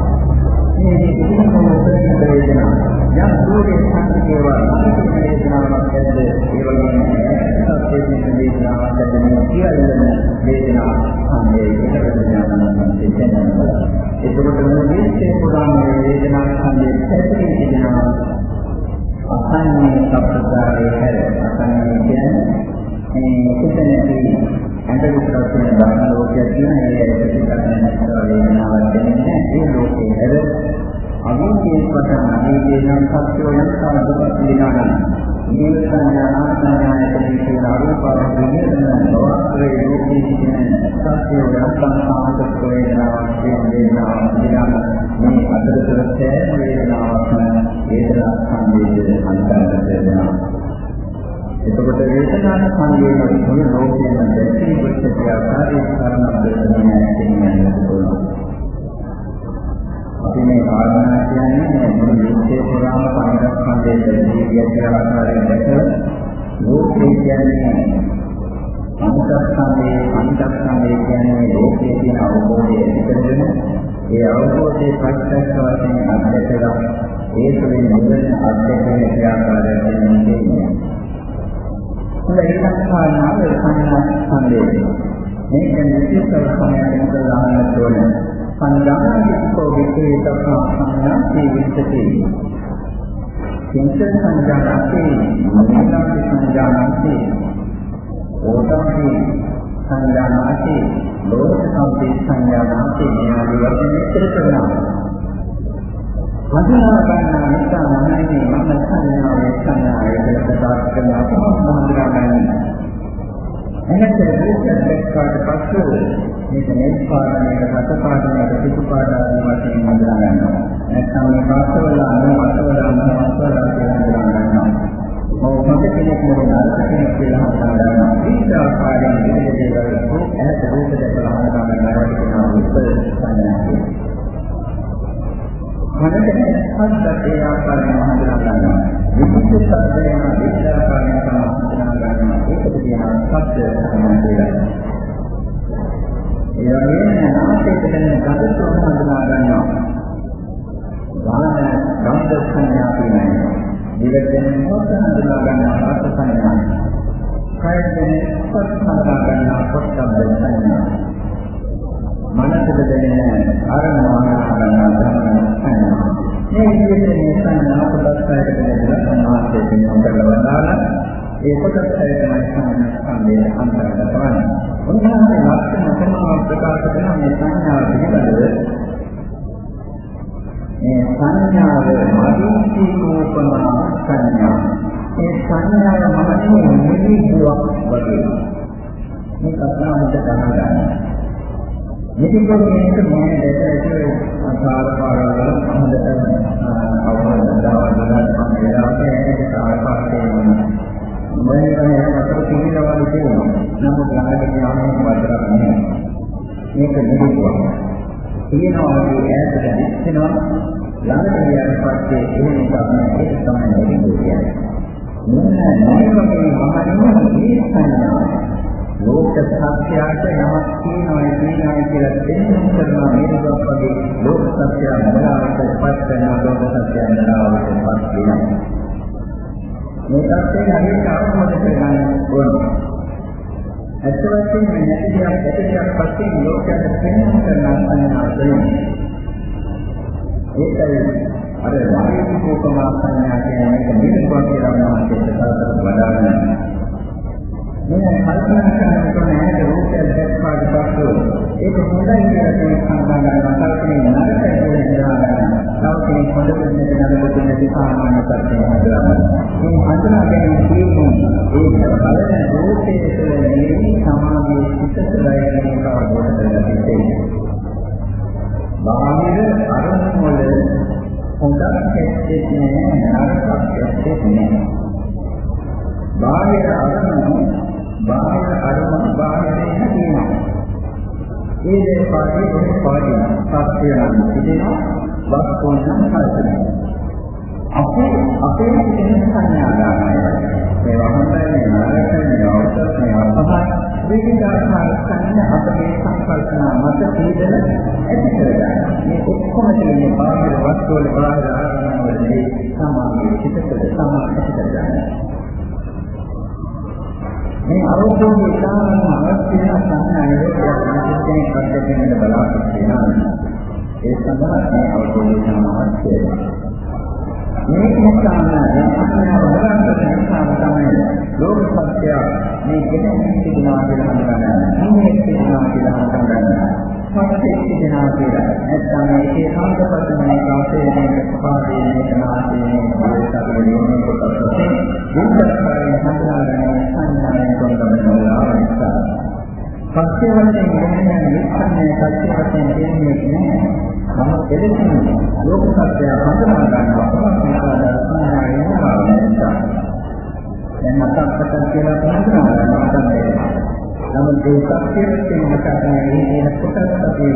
සත්‍යෝ යම් සමදුපත් පිළිගන්න. මේ සංඥා සංඥායතන කියන අරූපාව විද්‍යාන බවස්ත්‍රයේ ලෝකයේ කියන සත්‍යෝ යම් සම්මානක වේදනාවක් කියන වේදනාවක් පිළිගන්න. මේ අතරතුර සෑම වේදනාවක්ම වේදනා සංවේදයේ අන්තර්ගත වෙනවා. එතකොට වේදනා සංවේදන මුළු ලෝකයේම දැකී විච්ඡේදය පංචස්කන්ධයේ දෙවියන් කියලා ආකාරයෙන් දැකලා ලෝකේ කියන්නේ පංචස්කන්ධයේ පංචස්කන්ධයේ කියන්නේ ලෝකයේ තියෙන අවබෝධය ඇතිකරගෙන ඒ අවබෝධයේ ප්‍රත්‍යක්ෂ වශයෙන් අත්දැකලා ඒ තුළින් නිවන අත්දැකීමේ ක්‍රියාකාරයෙන් කියන්නේ. හොඳ එකක් කාරණාව සංඥා මේක නිසිත සමයකට දාන්න ඕනේ. සංඥානිකෝ විචේතකා සංඥාති විච්ඡති කිංච සංඥාති මනෝනාති සංඥාති ඕතම්පි සංඥාති ලෝකසම්පි සංඥාති ඥානි වශයෙන් ඉතිරි කරනවා. වදනා ගන්නා නිසා මනසේ මන සංඥාවේ සංඥාවේ ප්‍රකාශ කරනවා කොහොමද හඳුනා ගන්නේ එනත විශේෂ දැක්කාට පස්සේ මේක නිස්පාදනයක රස පාදනයක පිටු පාදනය වශයෙන් හඳුනා ගන්නවා. නැත්නම් මේ පාසවල අනුව අසවල අනුව අසවල කියලා හඳුනා ගන්නවා. ඔව් මත කෙනෙක් මොන අර්ථයක් කියලා හඳුනා ගන්නවා. විවිධ ආකාරයෙන් විවිධ දේවල් ඇහැට රූප දැකලා හඳුනා ගන්නවා කියනවා උත්තර සංඥාව. මනසේ හත්ත් ඒ ආකාරයෙන් හඳුනා ගන්නවා. විවිධ සත්‍යයන් විවිධ ආකාරයෙන් හඳුනා ඒකට කියනවා සත්‍ය සම්මත කියලා. ඒ වගේම නාමයකට දැනෙන ගඳ සම්බන්ධනා ගන්නවා. ගාන ගන්ධ සංඥා කියන්නේ දිවයෙන් හොත් හඳුනා ගන්නා රස සංඥා. කයෙන් හොත් හඳුනා ගන්නා පොට්ටබ්බ සංඥා. මනසට දැනෙන අරමුණ හඳුනා ගන්නා ධර්ම සංඥා. මේ විදිහට මේ සංඥා කොටස් හයකට බෙදලා සම්මාසයෙන් කරලා වදාලා ඒ කොටස් හය තමයි සංඥා සම්බන්ධ අන්තර්ගත වන්නේ. උන්වහන්සේ ලක්ෂණ කරනවා ප්‍රකාශ කරන මේ සංඥා පිළිබඳව මේ සංඥාව මදිකෝපනා සංඥා. මේ සංඥාව මමනේ නිවිදුවක් වගේ. මේ කතාවට ගහගන්න. මෙතිකෝ මේක මම දැකලා අසාර පාරවල හොඳට අවබෝධ දාවන්න මම වෙලාවට ඒක සාර්ථකව මම කියන්නේ අතර පිළිලවල් තියෙනවා. නමුත් ළඟට ගියාම වදරක් නෑ. මේක නිවිදුවක්. තියෙනවා වගේ ඈතට දිස්සෙනවා ළඟට ගියාට පස්සේ එහෙම එකක් නෑ ඒක තමයි නිවිදු කියන්නේ. මොන නැමකේ මහණෙනි මේ සංඥා ලෝක සත්‍යයට යමක් තියෙනවා කියනවා කියලා දෙන්නම් කරනවා මේකක් වගේ ලෝක සත්‍ය මොනවාට පත් වෙනවා ලෝක සත්‍ය මොනවාට පත් වෙනවා මේ තත්ත්වයෙන් හරියට අවබෝධ කරගන්න ඕනේ. ඇත්ත වශයෙන්ම නැති දෙයක් ඇති දෙයක් පස්සේ ලෝකයට පෙන්වන්න කරන සංඥාවලින් ඒකයි අර වායුකෝපමා සංඥා කියන එක නිරුක්ත කියලා නම් හිතට වඩාගෙන. මේ කල්පනා කරනකොට නැහැට රූපයක් දැක්වාට පස්සේ ඒක හොඳයි කියලා කෙනෙක් හඳුනා ගන්නවා කල්පනේ නරකයි කියලා හිතා ගන්නවා තව කෙනෙක් හොඳ දෙයක් නරකට නැති සාමාන්‍ය තත්ත්වයක් හඳුනා ගන්නවා මේ හඳුනා ගැනීම කියන්නේ ඒක බලන රූපයේ තුළ නිවි සමාධියේ සිතට බයගෙන කවදාවත් කරගන්නේ බාහිර අරමුණු වල හොඳක් ඇත්තේ නැහැ නරකක් ඇත්තේ නැහැ බාහිර අරමුණු බාහිර අරමුණු බාහිරින් තියෙනවා ඒ දේ පාඩේ කොහේ පාඩේ සත්‍ය නම් තිබෙනවා වස්තුන් නම් කල්පනා අපේ අපේ තියෙන සංඥාදානයි මේවා හොඳයි නරකයි මේවා උසස් මේවා පහයි විවිධාකාර සංඥා අපේ සංකල්පනා මත පීඩන ඇති කරගන්න. මේ ඔක්කොම තියෙන්නේ බාහිර වස්තු වල බාහිර ආරම්භ වලදී සමාධියේ චිත්තද සමාධිය ඇති කරගන්න. මේ අවබෝධය සාමාන්‍ය අවශ්‍ය වෙන සංඥාවේ විශේෂයෙන් කඩගෙන බලාපොරොත්තු වෙනවා. ඒ සඳහා මේ අවබෝධය අවශ්‍යයි. මේ නිසාම සංඥාව බලන්න නිසාම තමයි ලෝක සත්‍ය මේ කෙනෙක් සිටිනවා කියලා හඳුනගන්න. මේ සිටිනවා කියලා හඳුනගන්න. සත්‍යයක් සිටිනවා කියලා. නැත්නම් ඒකේ සංකප්පනේ කාසයේ සපාදයේ කනාසේ දේශකලේ කොටස වශයෙන් විස්තරයෙන් හඳුනාගන්න සංඥාවෙන් කොන්දමනවා නිසා. සත්‍ය වශයෙන් කියන්නේ විස්තරනේ සත්‍ය වශයෙන් කියන්නේ නැහැ. නමුත් එදෙසින් ලෝක සත්‍ය හඳුනා ගන්නවා සංඥාවෙන් නිසා. දැන් මතක්කට කියලා හඳුනා ගන්නවා තමයි. නමුත් ඒ සත්‍යයෙන් මතකනේ මේ කොටස් අපි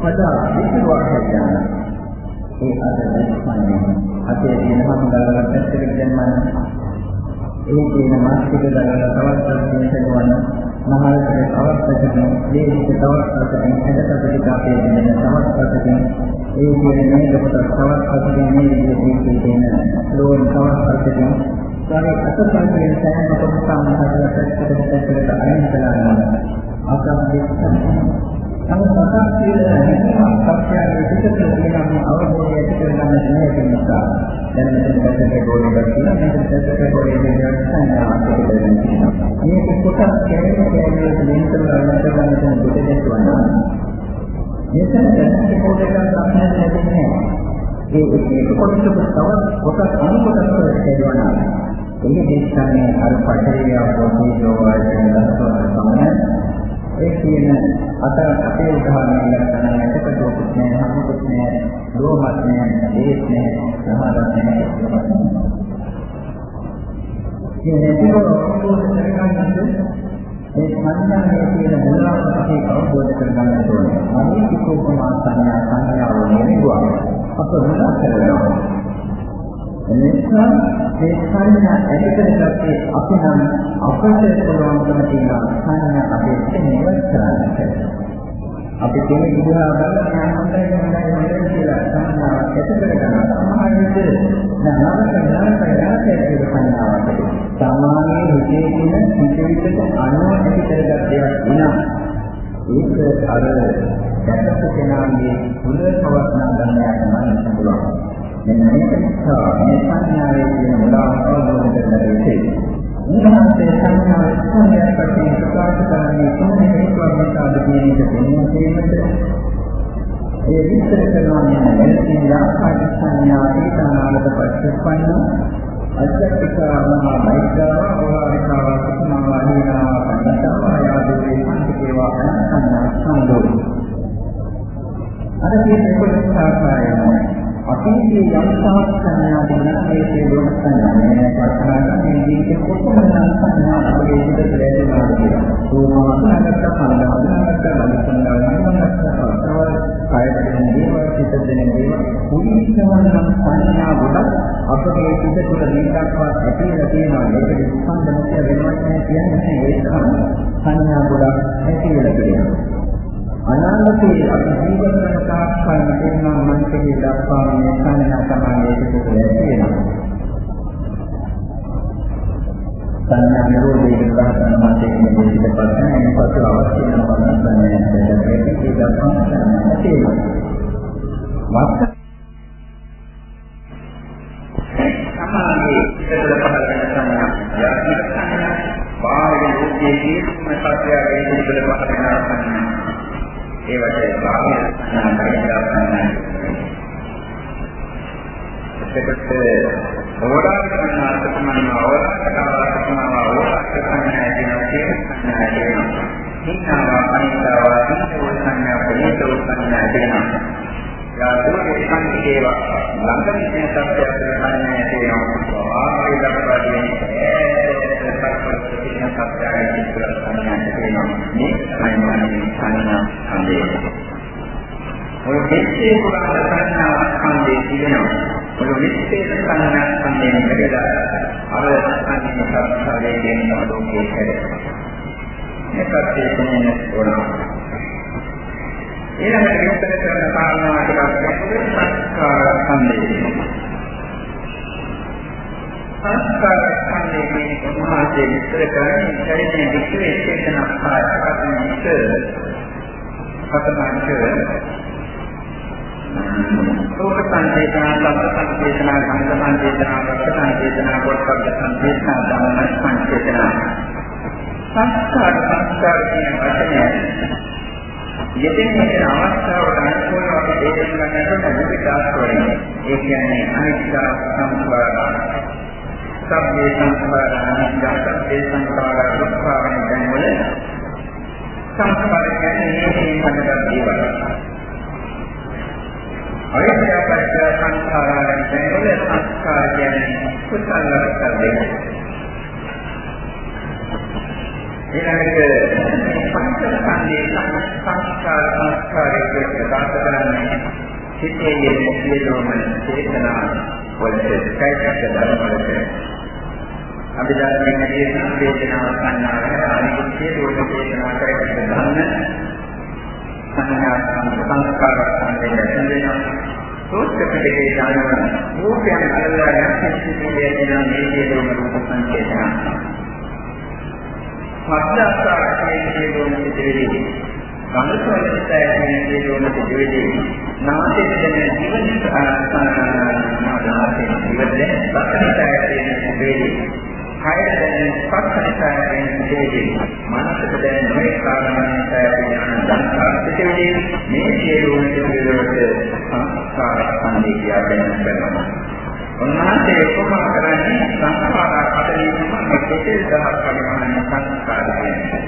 පදා විචාරයක් කරනවා. ඒ අදස්මන්නේ අපේ තියෙන හඳුනාගන්න පැත්තට දැම්මම ඒ කියන මාස්තික දාලා තවත් ප්‍රශ්නයක් කරනවා මහාලතේ අවස්ථකකින් දේශික තවස්ථකකින් හැදපදික අපේ දෙන තවස්ථකකින් ඒ කියන මේ කොට තවස්ථකකින් මේ විදිහේ තියෙන ලෝන් තවස්ථකකින් සාරි අතපන්තියෙන් සෑම කොටසම හදලා පැත්තකට පැත්තකට අයින් කළා නම් අපරාධයක් නමුත් මතක් කියලා හිතීමක් සත්‍යයේ පිටත තියෙන අවබෝධය ඇති කරගන්න නැහැ නිසා දැන් මෙතන පැත්තට ගෝලයක් කියලා මෙතන පැත්තට ගෝලයක් සංඥාවක් දෙකකින් මේක කොටස් කැරේ කැරේ වෙන කරලා ගන්න කරන කොට දෙන්නවා මෙතන පැත්තට ගෝලයක් අපිට ලැබෙන්නේ ඒ එක එක කොටසක තවත් කොටස් අනුකොටස් වලට කියනවා එන්නේ දේශන්නේ අර පටලිය පොතේ වගේ දස්සන සමය ඒ කියන අත අපේ උදාහරණයක් ගන්න එකට දුක්ඛ නෑ හමුකුත් නෑ ලෝමත් නෑ දේශ නෑ සහරත් නෑ මේ නැතිව අවබෝධ කරගන්නත් මේ සංඥාවේ තියෙන මුලාව අපි අවබෝධ කරගන්න ඕනේ. අනිත් කිකෝපමා සංඥා සංඥාව නෙවෙයි අප මොනවා කරනවා. එනිසා මේ සංඥා ඇති කරගත්තේ අපි නම් අපට පුළුවන්කම තියෙන සංඥා අපේ තේමවත් කරන්නට. අපි කෙනෙක් දිහා බලලා හොඳයි හොඳයි හොඳයි කියලා සංඥාවක් ඇති කරගන්න සමහර විට නරක නරක නරක කියලා සංඥාවක් ඇති. සාමාන්‍ය හිතේ තියෙන හිතේ ජීවිතයට අනුව ඇති කරගත් දෙයක් වුණා. ඒක අර දැකපු කෙනාගේ හොඳ පවත්නා ගන්නට නම් පුළුවන්. මෙන්න මේක නිසා මේ සංඥාවේ තියෙන මුලාව අවබෝධ කරගන්න උන්වහන්සේ සංඥාව ස්කන්ධයක් වශයෙන් ප්‍රකාශ කරන්නේ කොහොමද හේතුවක් නිසාද කියන එක දෙන්න තේමද ඒ විස්තර කරනවා නම් මෙලෙසින් ආකාශ සංඥා ඊතනාලද පස්සපන්න. අධ්‍යාත්මික මහා මෛත්‍රාව ඕලාරිකාව සුඛමාව හේනාව කන්නතාව ආදී සංකේවා අනන්තනා සම්දෝයි අර කියන කොටස ආකාරයෙන් අතීතයේ යම් සාස්ත්‍රණයක් වෙන මේ සියලුම සංඥා කල්පනා කරන ජීවිතේ කොතනද සංඥා අපේ හිතට ලැබෙනවා කියලා. සෝමාසනකට පන්නවන්නකට බලසන්නාවන්නකට තවල් කායයෙන් දේවල් හිතෙන් දේවල් කුලිස්සවන සංඥා ගොඩක් අපේ හිත තුළ මේකක්වත් ඇතිලා තියෙනවා. ඒක ස්පන්දනය වෙනවා කියන්නේ ඒක සංඥා ගොඩක් ඇතිලා තියෙනවා. අනාගතයේ අපි ජීවත් වන තාක්කල් මෙතන මනසේ දක්වා මේ සංඥා තමයි ඒකක වෙනවා. සංඥා නිරෝධයේ ග්‍රහණ මාතේ මේ පිටපත් වෙන පසු අවශ්‍ය වෙන පමණ සංඥාට ඒක දක්වා සංඥා තියෙනවා. විස්තර කරන්නේ ශරීරයේ වික්‍රේ චේතන ආකාරයට පතමංච රූප සංකේතන, ලබ්ධ සංකේතන, ගන්ධ සංකේතන, රස සංකේතන, පොට්ටබ්බ සංකේතන, ධම්ම සංකේතන. සංස්කාර සංස්කාර කියන වචනය යෙදෙන මෙතන අවස්ථාවට අනුකූලව අපි තේරුම් ගන්නට විවිධ ආකාරයෙන් ඒ කියන්නේ අනිත්‍ය සංස්කාර සබ්බේ සංස්කාර අනිත්‍ය සබ්බේ සංස්කාර දුක්ඛ වෙන දැන්වල සංස්කාර කියන්නේ මේ හදගත් දේවල්. අනිත්‍යපත්‍ය සංස්කාරයන් දැන්වල සංස්කාර කියන්නේ කුසල කරදේ. ඊළඟට පංචස්කන්ධයේ සංස්කාර සංස්කාරයේ ප්‍රකාශ කරන්නේ සිතේ යෙදෙන සියලුම චේතනා වලට කයික ධර්ම වලට අපි ධර්මයෙන් ඇදී වේදනාව සංඥාව අනිත් සියලුම වේදනා කරගෙන ගන්න සංඥා සංස්කාර සංදේශයෙන් වෙනවා. සෝත්ක පිටකේ දානවන රූපයන් අල්ලා යම් කිසි දෙයක් මේ සියලුම රූප සංකේතන මත්දාස්කාරයේ සියලුම සිදුවෙදී ගමසවලට ඇති සියලුම සිදුවෙදී නාසයෙන් දැනෙන ජීවන නාසයෙන් ඉවදෙන සකලිතය කියන සිදුවෙදී කය දැනෙන ස්පර්ශනිකාය වෙන දෙයකින් මනසට දැනෙන මේ කාරණානිකාය වෙන සංස්කාරිතේදී මේ සියලුම දේවල්වලට සංස්කාර සම්දී කියන කරනවා. උන්වහන්සේ උපමා කරන්නේ සංස්කාර හදලීම මෙතෙල් දහස් වගේ සංස්කාර කියන්නේ.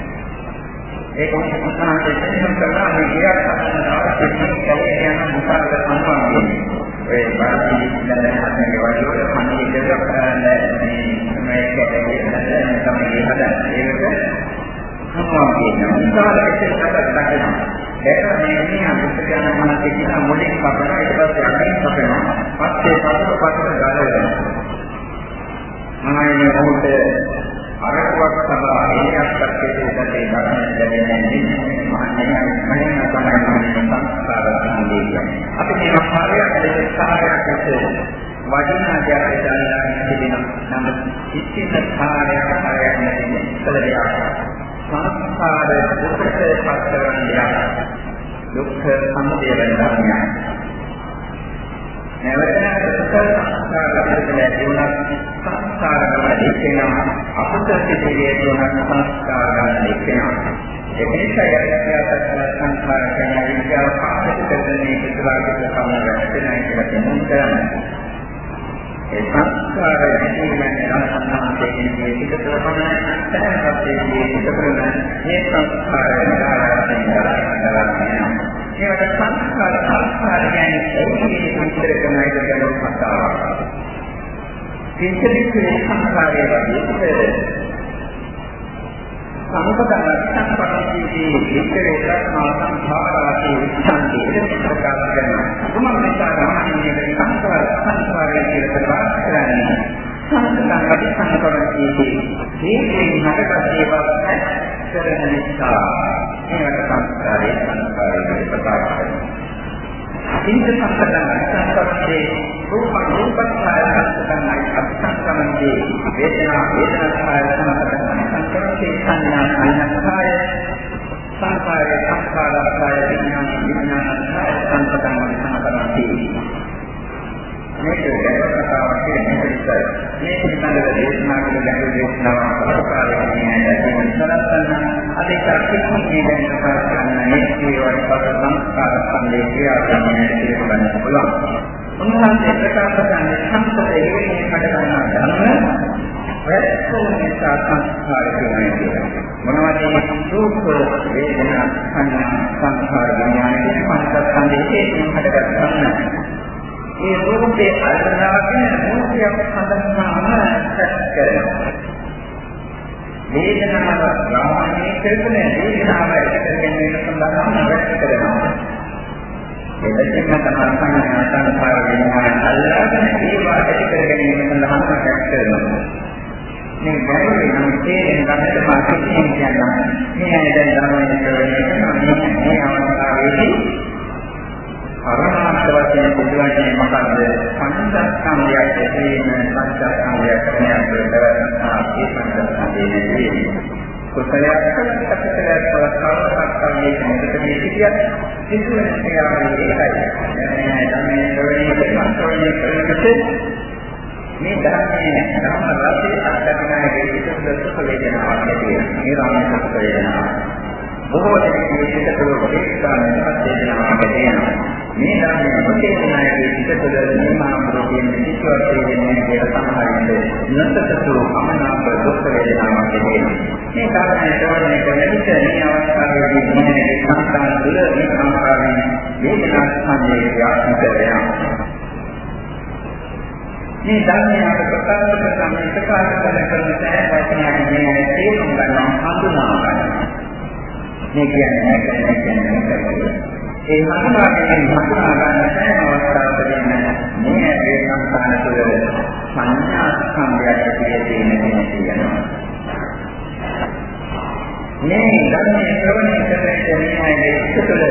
ඒක උන්වහන්සේ දෙන්න කරලා මේ ගියක් හදන්න අවශ්‍ය නැහැ කියන මුසාවල සම්බන්ධයි. ඒ බාහිර දැනෙන හදන්නේ වගේ කන්නේ දෙයක් මේ මේ කැටේ හදන්න තමයි හදන්නේ. ඒක සම්මා කියනවා. උදාහරණයක් විදිහට දක්වනවා. ඒක මේ මේ අනුසයන මනසේ කියන මොලේ කපන ඊට පස්සේ අකින් කපනවා. පස්සේ පතර පතර ගලනවා. මනෝමය මොහොතේ අරකුවක් සබා ඒකක් පැත්තේ දෙතේ දක්වන්න ලැබෙන්නේ මහන්නේ මහින් තමයි සංස්කාර සම්දේශය. අපි මේ කාර්යයක් දෙක කාර්යයක් වශයෙන් වටිනා දෙයක් දැනගන්න තිබෙනවා. නමුත් කිසිම කාර්යයක් හරියට නැති කළ දෙයක්. සංස්කාර දුකට පත් කරන දෙයක්. දුක්ඛ සමුදය වෙන ධර්මයක්. නැවත නැවත සංස්කාර පිළිබඳ ජීවන සංස්කාර වලදී කියනවා අපසර සිටියේ ජීවන සංස්කාර ගන්න කියනවා. ඒ නිසා යටත් සංස්කාර කියන විද්‍යාව පාදක කරන මේ පිටුවාගේ කම රැස්වෙනයි කියලා කියනවා. ඒ සංස්කාර විදීමෙන් අනුසන්නාන්තයේ කියන පිටතර පමණ තැනපත්යේ පිටතර මේ සංස්කාර විදාරයෙන් කරන්නේ ඒවට සංස්කාර සංස්කාර කියන්නේ ඒකේ විස්තර කරන එක ගැන කතාවක්. පිටතිකේ සංස්කාරයේ විස්තර සංකතන සංපතීදී විස්තරේ කරනවා සංඛාරාදී විස්තන්ති ඒක ප්‍රකාශ කරනවා. කුමක් නිසා ගමන්නේ සංස්කාර සංස්කාරය කියලා කරන්නේ. සංස්කාර අපි සංකරණයේදී මේකේ හටගත් ඒවා කරන නිසා ඒකට සංස්කාරය සංස්කාරය ප්‍රකාශ කරනවා. ඉන්ද්‍ර සංකල්පන සංකල්පයේ රූප රූපස්ථාය සංකල්පනයි අත්සංකමයේ වේදනා වේදනාස්ථාය සංකල්පනයි සංකල්පයේ සංඥා සංඥාස්ථාය සංකාරය සංකාරස්ථාය විඥාන විඥානස්ථාය සංකල්පනයි සංකල්පනයි මේක ගැඹුරු කතාවක් කියන්නේ ඉතින් මේ පිළිබඳව දේශනා කරන ගැඹුරු දේශනාවක් කරපාරන්නේ නැහැ සලස්සන්න අද චක්කෙකින් මේ ගැන කතා කරන්න මේ ජීවන පද සංස්කාර සම්දේ ක්‍රියාකරන්නේ කියලා ගන්න පුළුවන්. උන්වහන්සේ ප්‍රකාශ කරන්නේ සම්පතේ ඉන්නේ මට ගන්න ධර්ම වැස්සෝ නිසා සංස්කාර කියන්නේ මොනවද රූප වේදනා සංඥා සංස්කාර විඥානයේ පංචස්කන්ධයේ හේතුන් හටගත් ගන්න ඒ රූපේ අල්ලාගෙන රූපයක් සඳහාම සැක කරනවා. වේදනාව ග්‍රහණය කරගෙන වේදනාව ඇති කරගෙන සඳහාම වැඩ කරනවා. එලෙසින්ම තමයි සංඥා සංස්කාර වෙනවා අල්ලාගෙන ඒවා ඇති කරගෙන සඳහාම සැක කරනවා. මේ ගැටලුවේ නම් තේරෙන ගන්නට මාර්ගයෙන් කියනවා. මේ අය දැන් ධර්මයේ ප්‍රවේශන මේ මේ අවස්ථාවේදී පරමාර්ථ වශයෙන් බුදුරජාණන් මොකද්ද? පංචස්කන්ධයක් ඇතිවීම පංචස්කන්ධයක් කරනකොට කරනවා ඒ පංචස්කන්ධයේ කුසලයක් සත්‍යයක් වලකවස්සක්කන්නේ මොකටද කියතියක් සිදුවෙන ක්‍රියාවලිය ඒකයි. මේ ධර්මයේ ප්‍රවේශන සංස්කරණය කරනකොට මේ ධර්මයේ ධර්ම රසයේ අත්දැකීමේ විශේෂ සුඛ වේදනාවක් ඇති වෙනවා. ඒ රාමයේ සුඛ වේදනාවක්. බොහෝ දෙනෙක් මේ පිටතට ප්‍රේක්ෂාවෙන් පස්සේදනාවක් දෙනවා. මේ ධර්මයේ මුතේනායේ පිටතට නිමාමරෝගයෙන් පිටවත් වෙන්නේ කියලා සමහරින්ද නැසතතු අමනාප දුක් වේදනාවක් දෙනවා. මේ කාරණේ තවරණය කරන විට මේ අවස්ථාවේදී මේ සංස්කාර තුළ මේ ආකාරයෙන් වේදනා සංජේ ක්‍රියාත්මක වෙනවා. මේ ධර්මය අප ප්‍රකාශ කරන මේ ප්‍රකාශ කරන සෑම වචනයකින් මේ තේරුම් ගන්නවා හඳුනා ගන්නවා. මේ කියන්නේ කියන්නේ ඒ හඳුනාගෙන හඳුනා ගන්න සෑම අවස්ථාවකදීම මේ ඇගේ සංස්කාර තුළ සංඥා සංඛ්‍යාවක් ඇතිවෙ තියෙන කෙනෙක් කියනවා. මේ ධර්මයේ ශ්‍රවණය කරන කෙනාගේ සිතුල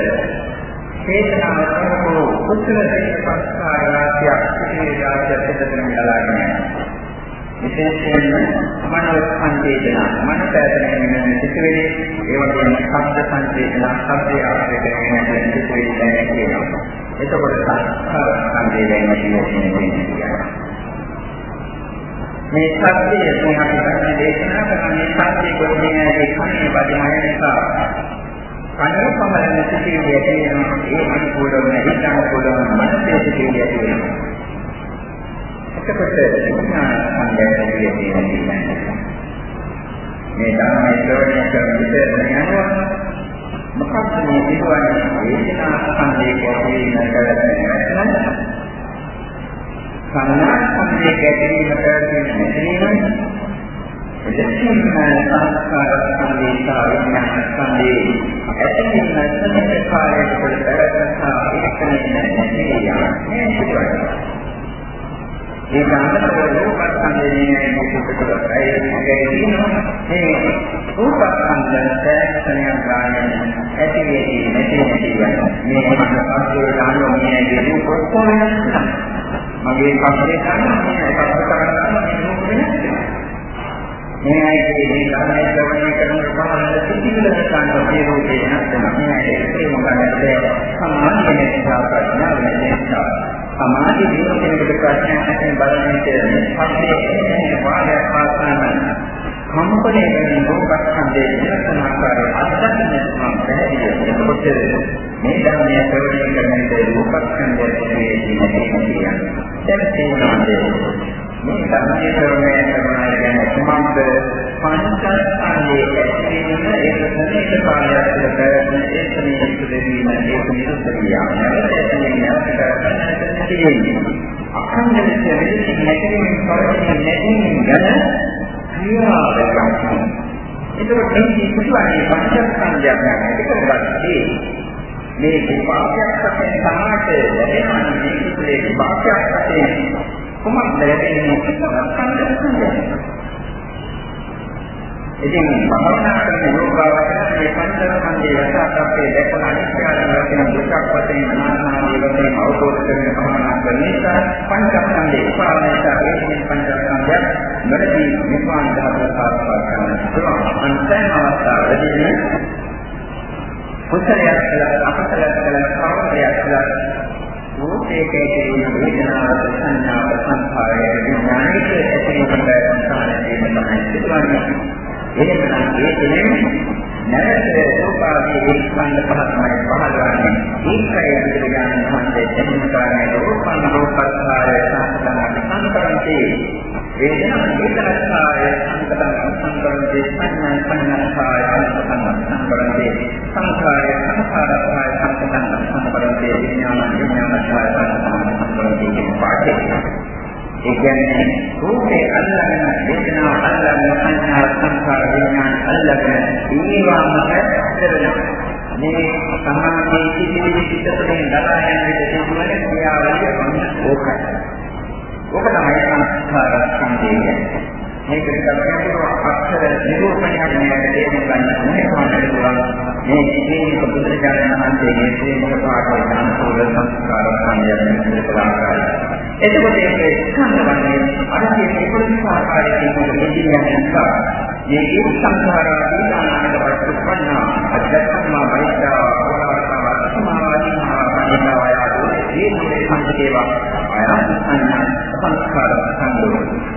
චේතනාව කරකෝ කුසල දේශ සංස්කාර රාශියක් සිටේ රාශියක් දෙතන ගලාගෙන යනවා. විශේෂයෙන්ම මනෝ සංවේදනා මනස ඇතුළේ වෙන සිතුවිලි ඒ වගේම ශබ්ද සංවේදනා ශබ්දය ආශ්‍රය කරගෙන සිතුවිලි දැනෙන කියනවා. එතකොට සංස්කාර සංවේදනය කියන්නේ. මේ සත්‍යය තුනක් ගන්න දේශනා කරන මේ සත්‍ය කොටගෙන ඒ කන්නේ බදිමය නිසා. කන්නේ පමණ සිතුවිලි ඇති වෙනවා? ඒ අනුකූලව නැහැ අනුකූලව මනසේ සිතුවිලි ඇති වෙනවා. එතකොට විඥාන සංයෝගය කියන්නේ මේ ධර්මයේ ශ්‍රවණය කරන විට යනවා. මොකක්ද මේ සිදුවන්නේ වේදනා සංයෝගය කියන කරන්නේ සංඥා සංයෝගය කියන කරන්නේ එදෙකින් සංස්කාර සංදේශා විඥාන සංදේ ඇතිවෙන සංස්කාරයේ කොට පැවැත්ම සහ ඒකනේ නැහැ. මේ සිදුවන්නේ ඒ ගාමතර රූපස්කන්ධයේ මුකුතකට ඇයි මේ රූපස්කන්ධ සෑහණයක් ගන්න ඇති වෙන්නේ නැති වෙන්නේ මේ අපේ ඥානෝමයේ රූප කොහොමද මගේ කප්පේ ගන්න මේ කප්ප කරන්නේ රූප වෙනස් මේ ඇයිදී මේ ධර්මයේ ශ්‍රවණය කරන පහළ සිතිවිලි ගන්න ප්‍රේරෝපේ වෙනස් වෙනවා. මේ ඇයිදී ප්‍රේම ගන්නට සමාධිය නිසා ප්‍රඥාව නිසා සමාධි දිනු කෙනෙකුට ප්‍රශ්නයක් නැතිව බලන්නේ පස්සේ වාදයක් පාස්තාන කම්පණය කරන රූපස්කන්ධයේ වෙනස් ආකාරය අත්දැකීම මම පැහැදිලි එතකොට මේ ධර්මයේ ප්‍රවේශ කරන්නේ රූපස්කන්ධයේ කියන්නේ දැන් තේරෙනවාද මේ ධර්මයේ ප්‍රවේශ කරනවා කියන්නේ කුමක්ද? පංචස්කන්ධයේ ඇතිවීම ඒක සමේත කාලයක් තුළ පැවැත්ම ඒ සමීප දෙවීම ඒක නිරුද්ධිය නැවත ඇතිවීම නැවත කරන්නේ තියෙන්නේ අඛණ්ඩ විශ්ව නැතිවීම පරිදි නැතිවීම ගැන ක්‍රියාවක්. ඒකෝ මේ කිසිවන්නේ පංචස්කන්ධයක් නැති කරගත්තේ මේ විපාකයක් වශයෙන් සමාජ ලැබෙනවා මේ කුලේ විපාකයක් වශයෙන් කොහොමද ලැබෙන්නේ පංචස්කන්ධයක්. ඉතින් භවනා කරන යෝගාවචර මේ පංචස්කන්ධයේ යථාර්ථය දැකලා අනිත්‍යය වශයෙන් දුක්ඛ වශයෙන් අනාත්මය වශයෙන් අවබෝධ කරගෙන භවනා කරන නිසා පංචස්කන්ධේ උපාදානයට ඒ පංචස්කන්ධය වැඩි නිර්වාණ ධර්ම සාක්ෂාත් කරගන්න පුළුවන්. අන්තයන් අවස්ථාවේදී කුසලයක් කළා අපසලයක් කළා කාමයක් කළා රූපේකේ කියන වේදනාව සංඥාව සංඛාරය විඥානික ඇතිවෙන සංස්කාරයේ තමයි සිදුවන්නේ. එහෙමනම් ඒ කියන්නේ නැවත රූපාදී ස්කන්ධ පහ තමයි පහළවන්නේ. ඒකයි විද්‍යාඥයන් වහන්සේ දෙන්න කාරණේ රූපං රූපස්කාරය සංස්කාරණ සංකරන්ති. වේදනා වේදනාස්කාරය සංකරණ සංකරන්ති. සංඥා සංඥාස්කාරය සංකරන්ති. සංඛාරය සංඛාරස්කාරය සංකරණ සංකරන්ති. විඥාන විඥානස්කාරය සංකරන්ති කියන පාඩේ. ඒ කියන්නේ රූපේ අල්ලගෙන වේදනාව අල්ලගෙන සංඥා සංස්කාර විඥාන අල්ලගෙන ඊවාම කරනවා. මේ සමාධි සිටිවිලි පිටතෙන් දලා යන විට සිදුවන ක්‍රියාවලිය වන්න ඕකයි. ඕක තමයි සංස්කාර සම්පේය. මේක ගැඹුරු අක්ෂර නිරූපණයක් මේකට තේරුම් ගන්න ඕනේ කොහොමද පුළුවන් මේ ජීවිත බුදුරජාණන් වහන්සේගේ ප්‍රේමක පාඩේ සම්පූර්ණ සංස්කාර සම්යයන් විස්තරාකාරයි. එතකොට ඒකේ ස්කන්ධවන්නේ අර කියන පොලිස් ආකාරයේ තියෙන දෙවියන් නිසා මේ සංඛාරාදී දානකට වස්තුපන්නා අධ්‍යාත්ම බයිතා ඕලාරකම සමාවාදී මහා පණිතාවය ආදී මේ සංකේවා අයන සංස්කාර සංදෝෂ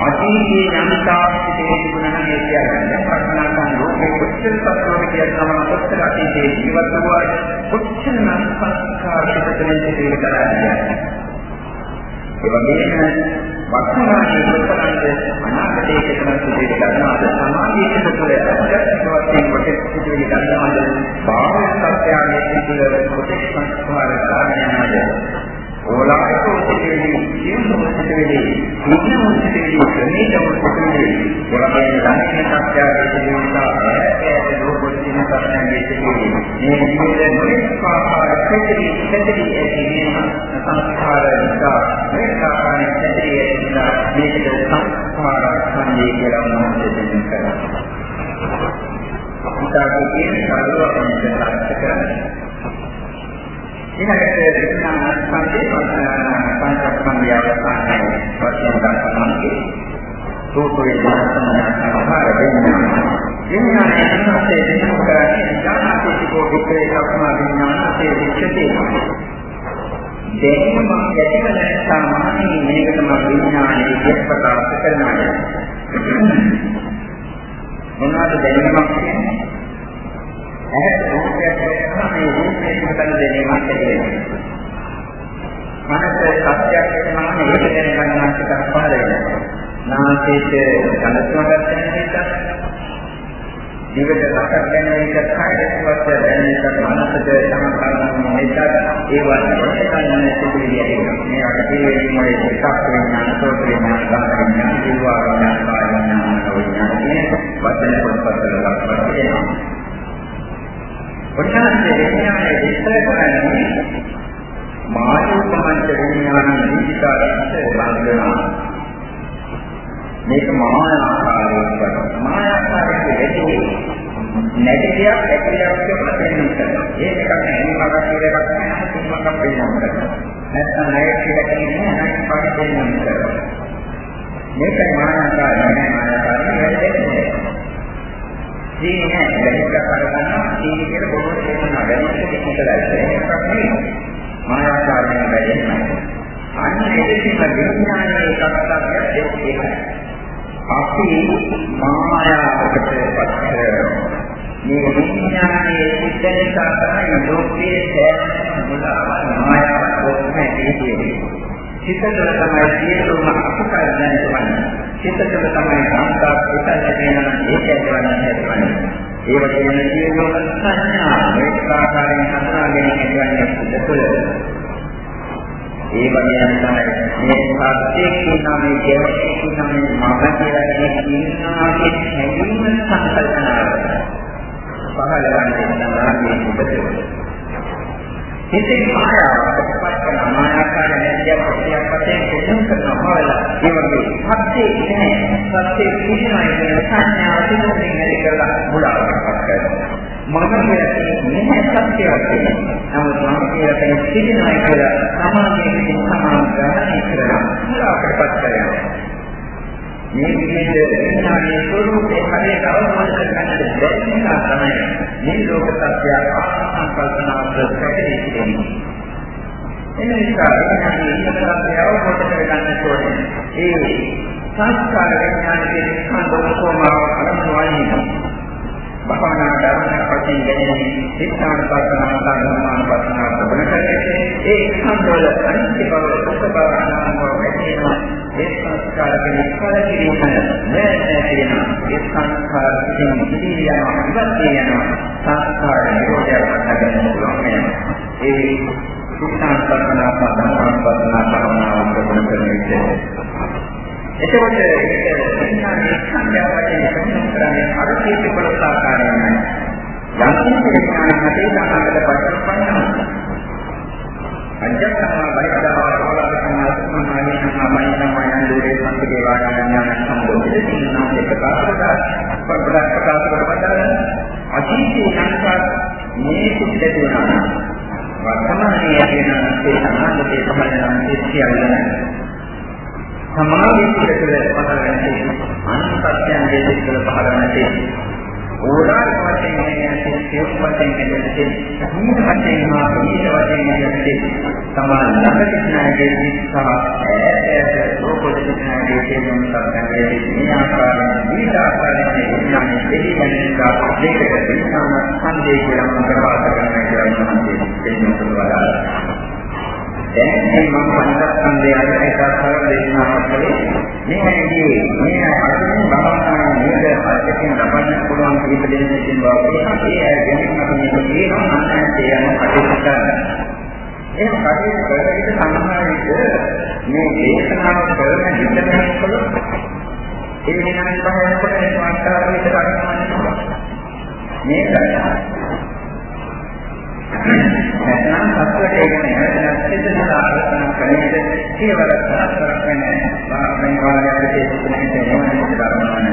අතීතයේ යම්තාවකදී තිබුණා නම් ඒ කියන්නේ ප්‍රඥා කරන ලෝකේ කොච්චර සත්‍යවල කියන ගමන කොච්චර අතීතයේ ජීවත් වුණා කොච්චර නම් සංස්කාර පිටතෙන් සිදුවෙ කරන්නේ ඒ වගේම වර්තමානයේ ප්‍රකරණ අනාගතයේ කරන සිදුවීම් ගන්නවාද සමාජයේ තුළ අධ්‍යාත්මික වශයෙන් කොටස් සිදුවීම් ගන්නවාද භාවනා සත්‍යයේ සිදුවීම් කොටස් සංස්කාර ගන්නවාද ඕලාරිකෝ සිටිවිලි, සියුම් සිටිවිලි, මුලින්ම සිටිවිලි, ප්‍රණීතම සිටිවිලි, වරමයෙන් ධර්මයේ සත්‍යයේ සිටිවිලි ඈත රූපෝත්තින සත්‍යයේ සිටිවිලි. මේ විදිහට නොයෙක් ආකාර සිටිවිලි, සිටිවිලි ඇතිවීම සංස්කාර නිසා, මේ ආකාරයෙන් සිටිවිලි ඇතිවීම මේකද සංස්කාර සංදී කියලා මොනවද දෙන්නේ කරන්නේ. අපිට කියන කාර්යය අපිට කරන්නේ ඊළඟට විඥාන ස්කන්ධේ පංචස්කන්ධය අවස්ථාවේ වශයෙන් දක්වන්නේ රූප වේදනා සංඥා සංඛාර විඥාන විඥාන සංස්කෘතයේ දෙනු කරන්නේ ඥානාතිකෝ වික්‍රේ සම්මා විඥානසේ විච්ඡේදේ දැනීම ඇතිවන සාමාන්‍ය මේක තමයි විඥානයේ විස්තර ප්‍රකාශ කරනවා මොනවද දැනීමක් කියන්නේ ඇහැට රූපයක් දැක්කම මේ රූපේ හදන දැනීමක් ඇති වෙනවා. මනස සත්‍යයක් වෙනවා මේක දැනගන්න අවශ්‍යතාව පහළ වෙනවා. නාසයේ කනස්වගත වෙන නිසා ජීවිත රසක් දැනෙන එක කායයට පස්ස දැනෙන එක මනසට සමකාලීන මේක ඒ වගේ ප්‍රශ්නයන් සිදුවිලි ඇතිවෙනවා. මේ අකටේ මේ එකක් වෙනවා සෝත වෙනවා ගන්න ජීවා විඥාන කාය විඥාන විඥාන කියන වචන පොත්පත්වල ලක්වලා තියෙනවා. කොටාන්සේ විඥානයේ විස්තර කරන්නේ මානවකමන්ත විඥාන නිවිකාරයට බඳිනවා. මේක මායාකාරයක් වගේ. මායාකාරයක් වෙන්නේ නැති දෙයක් ඇති දෙයක් කියලා තේරුම් ඒක එකක් නෙමෙයි මගක් කියලා එකක් නැහැ තුන්මකක් වෙනවා. නැත්නම් ණය කියලා කියන්නේ ණය පාඩ දෙන්නම් කරනවා. මේකයි මායාකාරය නෑ. මායාකාරය සත්‍යයක් අරගන්නවා සීනි කියලා බොහෝ තේරුණා බැලුවොත් ඒක ඉතලයි ඒකක් නෙවෙයි මායාකාරයෙන් වැඩෙන්නේ අන්න ඒකෙම විඥානයේ කතාවක් දෙකක් අපි මායාවකට පත් කරනවා මේ විඥානයේ සිද්ධ නිසා තමයි ලෝකයේ සෑම මුලාවක් මායාවක් ඔක්කොම තියෙන්නේ. සිතතල තමයි සියලුම අකුසල් දැනෙන්නේ. සිතතල තමයි සංස්කාර පිටට වෙනවා ඒක ඇතිවන්නේ. ඒ වගේම සියලුම සංඥා ඒකාකාරයෙන් හඳුනාගෙන ඉන්නේ සිතතල. ඒ වගේම තමයි මේ සත්‍යයේ කියන මේ ජීවිතයේ කියන මේ මම කියලා කියන ඉන්නාගේ හැඟීම සංකල්පනාව. පහළ වන්නේ සමාධියේ පිටතට. හිතේ මායාවක් පස්සන මායාකාර නැතිව ප්‍රතියක් වශයෙන් පුදුම කරනවා ඒ වගේ සත්‍යයේ නැහැ සත්‍යයේ කිසිමයි කියන සංඥාව තිබුණේ නැති කරලා මුලාවකට කරනවා මම කියන්නේ නැහැ සත්‍යයක් නමුත් මම කියන්නේ සිටිනයි කියලා සමාධියේ සමාන ග්‍රහණය කරලා මුලාවකටපත් කරනවා මේ විදිහට විඥානයේ ස්වરૂපේ හරියට අවබෝධ කරගන්න බැරි නිසා තමයි මේ ලෝක සත්‍ය ආත්මකල්පනාව ප්‍රකටී කියන්නේ. එන නිසා විඥානයේ ඉස්සරහට අවබෝධ කරගන්න ඕනේ. ඒ සංස්කාර විඥානයේ ස්කන්ධ කොමාව අරමුණු භවනා ධර්ම වශයෙන් ගැනීම සිතාන පස්සනා ධර්මාන පස්සනා ප්‍රබල කරන්නේ ඒ ස්කන්ධවල අනිත්‍ය බව සුඛ බව අනාත්ම බව වැටෙනවා ඒ සංස්කාර කෙනෙක් කලකිරීම නැහැ කියන ඒ සංස්කාර කිසිම පිළියම ඉවත් වෙනවා සංස්කාර නිරෝධය වටගෙන පුළුවන් ඒ සිතාන පස්සනා ධර්මාන පස්සනා භවනා ප්‍රබල කරන්නේ එතකොට විඥානයේ සංඥාවලින් ප්‍රශ්න කරන්නේ අර කීප කොටස ආකාරයෙන්මයි. යම් කිසි විඥානයක් හදේ සමානකට පස්සපන්නවා. අජත්තම බයිදවා සෝලාසනා සමානයි සමානයි සමානයි දෝරේ සංකේ වාඥාන සම්බෝධි තිනවා එක කාරණා පොඩ්ඩක් ප්‍රකාශ කරපදන්න. අතීතයේ සංස්කාර මේ කුඩේ තුනක්. වර්තමානයේ කියන ඒ සමානකේ සමානයි සියල්ලම සමාධිය පිළිතුර පහළ වෙන්නේ අනිත්‍යයන් දෙකල පහළ වෙන්නේ ඕලාරික වශයෙන් කියන්නේ සියුම් වශයෙන් කියන්නේ සම්මුත වශයෙන් හා ප්‍රීත වශයෙන් කියන්නේ සමාන ළඟට සහ ඈත ලෝකෝත්තර ඥානයේ තේරුම් ගන්නගේ මේ ආකාරයෙන් විවිධ ආකාරයෙන් විඥානයේ දෙවියන්ලා දෙකට විඥාන සම්දේ කියලා මම ප්‍රකාශ කරනවා කියලා මම කියනවා. දැන් මේ මම පංචස්කන්ධය අතර එකක් කරලා දේශනාවක් කළේ මේකදී මේ අදින් භවනා නේද අධ්‍යක්ෂින් ලබන්න පුළුවන් කීප දෙනෙකින් බව ඒ ගැන අපි මේක කියනවා අන්නත් යන කටයුතු කරනවා. එහෙනම් කටයුතු කරන විට සම්මාන විට මේ දේශනාව කරන විදිහට කළොත් ඒ විනාඩි පහ යනකොට මේ වාස්තාව විතර අරගෙන මේක නැත්නම් සත්‍යයට ඒකනේ නැත්නම් සිතනලා ආරක්ෂා කරන්නේ කේවල සාස්ත්‍රයක් වෙන්නේ මේ කාලයකට තේරුන්නේ නැහැ ධර්මවන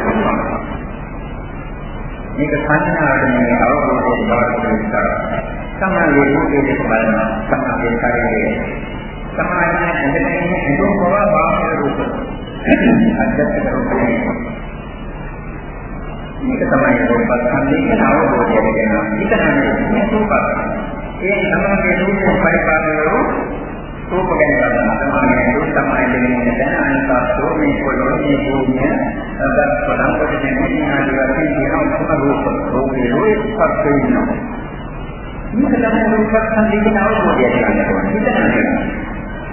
මේක සංඥාවට මේ අවබෝධයෙන් බවට විස්තර සමාධියේ රූපයේ බලන සමාධියේ කාර්යයේ සමාධියේ ඇඳගෙන ඉඳුම් බව බාහිර රූප. අධ්‍යාත්මික රූපේ. මේක තමයි රූපත් සම්පූර්ණ අවබෝධය කියන එක. ඉතනනේ මේ රූපත් ඒ සමාගයේ රූපේ පරිපාලනය රූප ගැන බලනවා. සමාගයේ රූප තමයි දෙන්නේ දැන අනිකාසෝ මේ පොළොවේ භූමිය අදත් පොළොවට දෙන්නේ ආදී වශයෙන් කියන උපම රූප. රූපේ රූපත් වෙනවා. මේක තමයි රූපත් සම්පූර්ණ අවබෝධය කියන්නේ.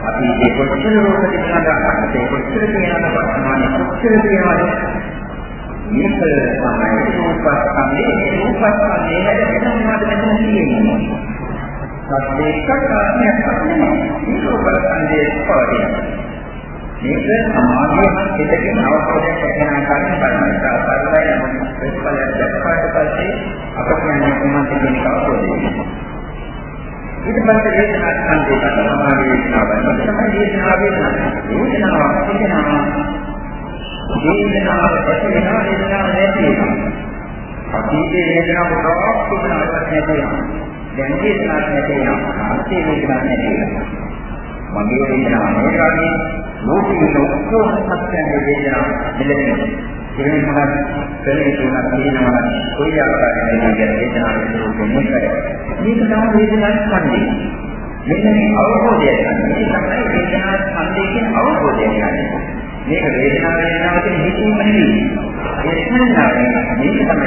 අපි මේ කොච්චර රූප දිහාට අපේ කොච්චර කියනවද වර්තමානයේ කොච්චර කියනවද මේක තමයි රූපස්කන්ධේ රූපස්කන්ධේ හැදෙන්න මොනවද මෙතන තියෙන්නේ සත්‍යයක් ආත්මයක් නෙමෙයි. ඒක බලන්නේ පවතින. මේක සමාධිය පිටකින් අවබෝධයක් කරගෙන ආකාරයෙන් බලනවා. සාපරලයි යන ප්‍රතිඵලයක් දැක්වාට පස්සේ අප කියන්නේ කොහොමද කියන එක අවබෝධය. ඊට පස්සේ වේදනා සංකේත සමාධි වේදනාව තමයි වේදනාව වේදනාව. වේදනාව පිටිනවා. වේදනාව ඇතිවෙනවා වේදනාව නැති වෙනවා. අතීතයේ වේදනාව ගොඩක් තිබුණාට නැති වෙනවා. දැන් වේදනාවක් නැති වෙනවා. අන්තිම වේදනාවක් නැති වෙනවා. මගේ වේදනාව නේද? ලෝකයේ ඔක්කොම සත්‍යයේ වේදනාව මෙලෙස. ඒ වෙනම ක්‍රමයේ තුනක් තියෙනවා කොයි ආකාරයෙන්ද කියන වේදනාවේ ස්වરૂපය මේකයි. මේක තමයි වේදනා ස්කන්ධය. මෙන්න මේ අවබෝධය ගන්න. මේ තමයි වේදනා ස්කන්ධය කියන අවබෝධය ගන්න. මේක වේදනාව වේදනාව කියන හිතුවම නෙවෙයි. ඒ සංඥාව මේක තමයි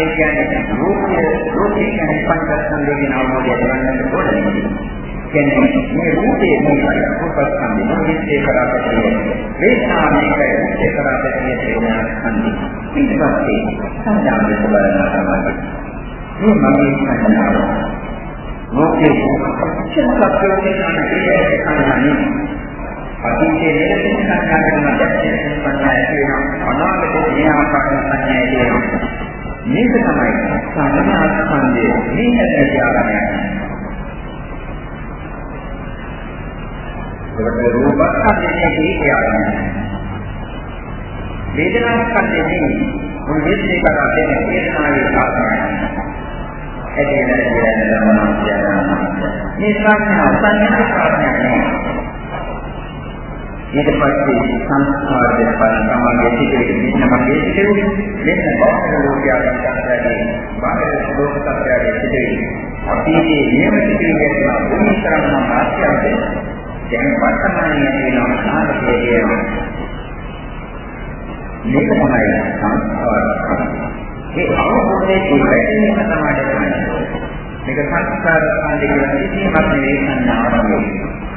පංචස්කන්ධය කියන්නේ රූපය රූපය කියන්නේ පංචස්කන්ධය කියන අවබෝධය ගන්නට ඕනේ. කියන්නේ මේ රූපේ මොකක්ද රූපස්කන්ධය මොකක්ද කරාට වේදනාවේ ඒ කරාට තියෙන ස්කන්ධය. ඊට පස්සේ සංඥා දෙක බලනවා තමයි. මේ මගේ සංඥාව. මොකේ චක්කප්පේ කියන සංඥානේ අතීතයේ නිරතින් සංඥා කරන දැක්කේ සංඥා ඇති වෙනවා අනාගතයේ මේ ආකාරයෙන් සංඥා ඇති වෙනවා මේක තමයි සංඥා ස්කන්ධය. මේ හැදෙන ආකාරය ඒකට රූප ස්කන්ධයේ කී ආකාරය වේදනා ස්කන්ධයේ මුල් විශ්ලේෂ කරලා දෙන වේදනාවේ ආකාරය ඇදෙන දැනගන්න මේ සංඥා සංඥා කාරණා ඊට පස්සේ සංස්කාර දෙක බලන සමාගයේ සිටින මෙන්න මගේ සිටිනේ මෙන්න බාහිර ලෝකයක් ගන්නදී බාහිර ලෝක සත්‍යයේ සිටිනේ අතීතයේ නියම සිටිනේ කියන මොන තරම් මාත්‍යවද දැන් වර්තමානයේ තියෙන අනාගතයේ තියෙන මේක තමයි සංස්කාර ඒ අවබෝධයේ ඉවැටීම තමයි කරන්නේ මේක සංස්කාර ස්කන්ධය කියන කිසිමත් නෙවෙයි. සංඥාවක්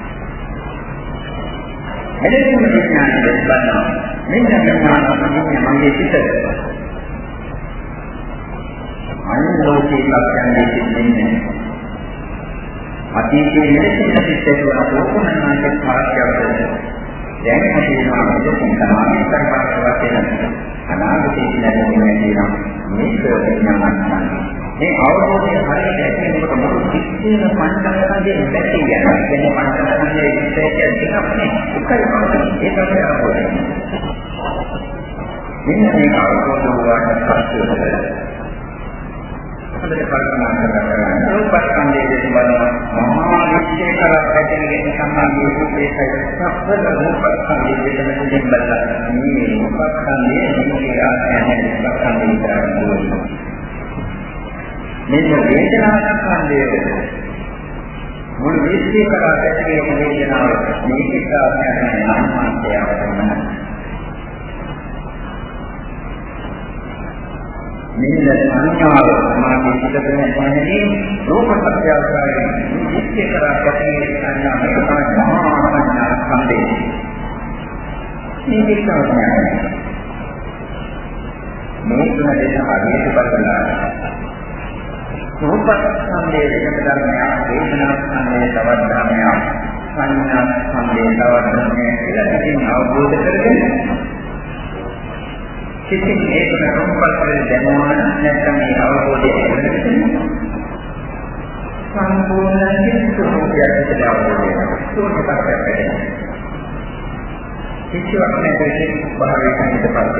එලෙසින් විඥානය බලනවා. මෙන්න මෙන්න මගේ සිත. අනිලෝකී ලක්ෂණයේ සිටින්නේ. අතීතයේ මෙලෙසින් සිත් වල ඕකමනාට කාර්යයක් දැන් හිතේනවා මොකද තමයි කරපාර වශයෙන් අනාගතයේ නැතිවෙන්නේ කියනවා මේක විඥානයක් මේ අවබෝධය හරියට ඇති වෙනකොට මුළු සිස්ටම පංචස්කන්ධයේ බැටි යනවා. කියන්නේ පංචස්කන්ධයේ විශේෂ ටිකක් නේ. එකයි ඒක තමයි අවබෝධය. මෙන්න මේ අවබෝධ වුණාට පස්සේ හොඳට කල්පනා කරගන්න. රූපස්කන්ධයේ දේශබල මහා විශ්ේ කර ඇතිගෙන සම්මානීය රූපේකයි සම්පූර්ණ රූපස්කන්ධයේ දෙන්න බලලා මේ රූපස්කන්ධයේ මේ ආකාරයෙන් ස්කන්ධය විතරයි. මෙන්න වේදනා සංඛණ්ඩය මුල් විශ්ේ කරා ඇතිවෙන වේදනාව මේක ආකාරයෙන් අනුමානයක් තමයි. මෙන්න සංඥාව සමාධි පිටකෙන තැනදී රූප සත්‍යයන්ගේ විශ්ේ කරා ඇතිවෙන සංඥා මේක තමයි මහා සංඥා සම්දේ. මේක තමයි. මේ තුන දෙක හරියට බලලා රූප ස්කන්ධයේ එකම ධර්මයක් වේදනා ස්කන්ධයේ තවත් ධර්මයක් සංඥා ස්කන්ධයේ තවත් ධර්මයක් කියලා ඉතින් අවබෝධ කරගෙන සිතින් ඒක රූපස්වරේ දැනුවා නැත්නම් මේ අවබෝධය ලැබෙන්නේ සම්පූර්ණ සිතුවියක් අවබෝධය සෝතපත් කරගන්න. කිසිවක් නැති භාවයෙන් හිතපත්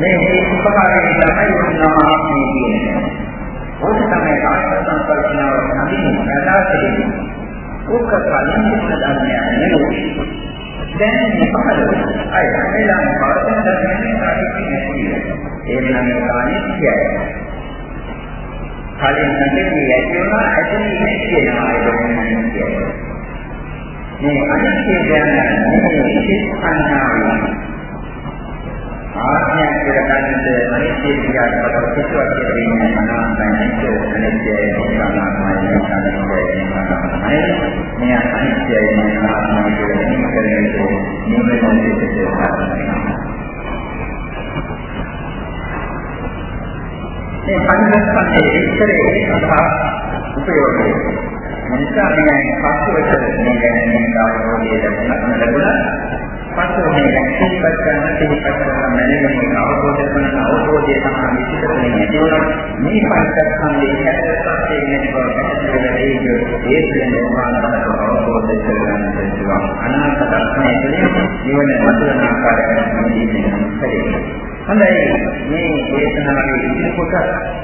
මේ උපකාරී තමයි වුණා කියන්නේ. ඕක තමයි ආත්ම සංකල්පනාව නමින් ප්‍රදාසෙන්නේ. ඕක කලින් තිබුණ ධර්මයක් නෙවෙයි. දැන් මේ පහළ අය මෙලන් පාරතන ධර්මයෙන් කාටිකේ නැතිව. ඒ නම් කාණිත්‍යයි. කලින් නැති ඇතිවෙනවා ඇතිවෙන්නේ නැති වෙනවා ඒක මේ අනිත්‍ය කියන්නේ මේ සිත් ආඥා කියලා ගන්නද අනිත්‍ය කියාට පස්සේ කිසිවක් කියන්නේ අනාත්මයි අනිත්‍යයි අනාත්මයි අනාත්මයි මේ අනිත්‍යයි අනාත්මයි කියලා කරන්නේ නිවැරදි මේ පංචස්කන්ධයේ ඉස්තරේ සඳහා උපයෝගී නිසා මේ පස්වචන මේ ගැන මේ අවබෝධය ලැබුණා. පස්සේ මේ සිහිපත් කරන සිහිපත් කරන මැනීමේ අවබෝධ කරන අවබෝධය තමයි විචිතකනේ නැතිවම මේ පංචස්කන්ධයේ හැදෙස්සත් ඉන්නේ බව පැහැදිලි වෙන්නේ ඒ පිළිබඳව අවබෝධ කරගන්න පුළුවන්. අනාගත දර්ශනය තුළින් නිවන මතුවන ආකාරයට මෙන්නේ හොඳයි. මේ දේශනාවේ ඉතිරි කොටස.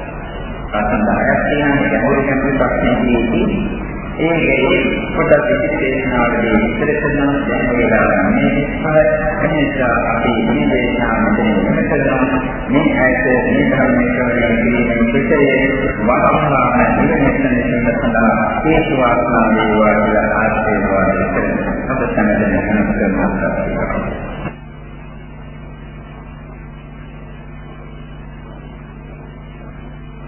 ප්‍රශ්න 10ක් තියෙනවා ගැඹුරු ගැඹුරු ප්‍රශ්නේදී ඒකේ පොඩක් විශේෂණාවලදී විස්තර කරනවා දැන් වේලා මේ ඉස්සර එනිසා අපි මේ දේශනාවෙන් මෙතන මේ ඇයට මේ ධර්මයේ කරගෙන ඉන්නේ පිටේ වහවහම ඉන්නේ සඳහා හේතු වාසනා වේවා කියලා ආශිර්වාද කරනවා. අප සම්මත කරනවා.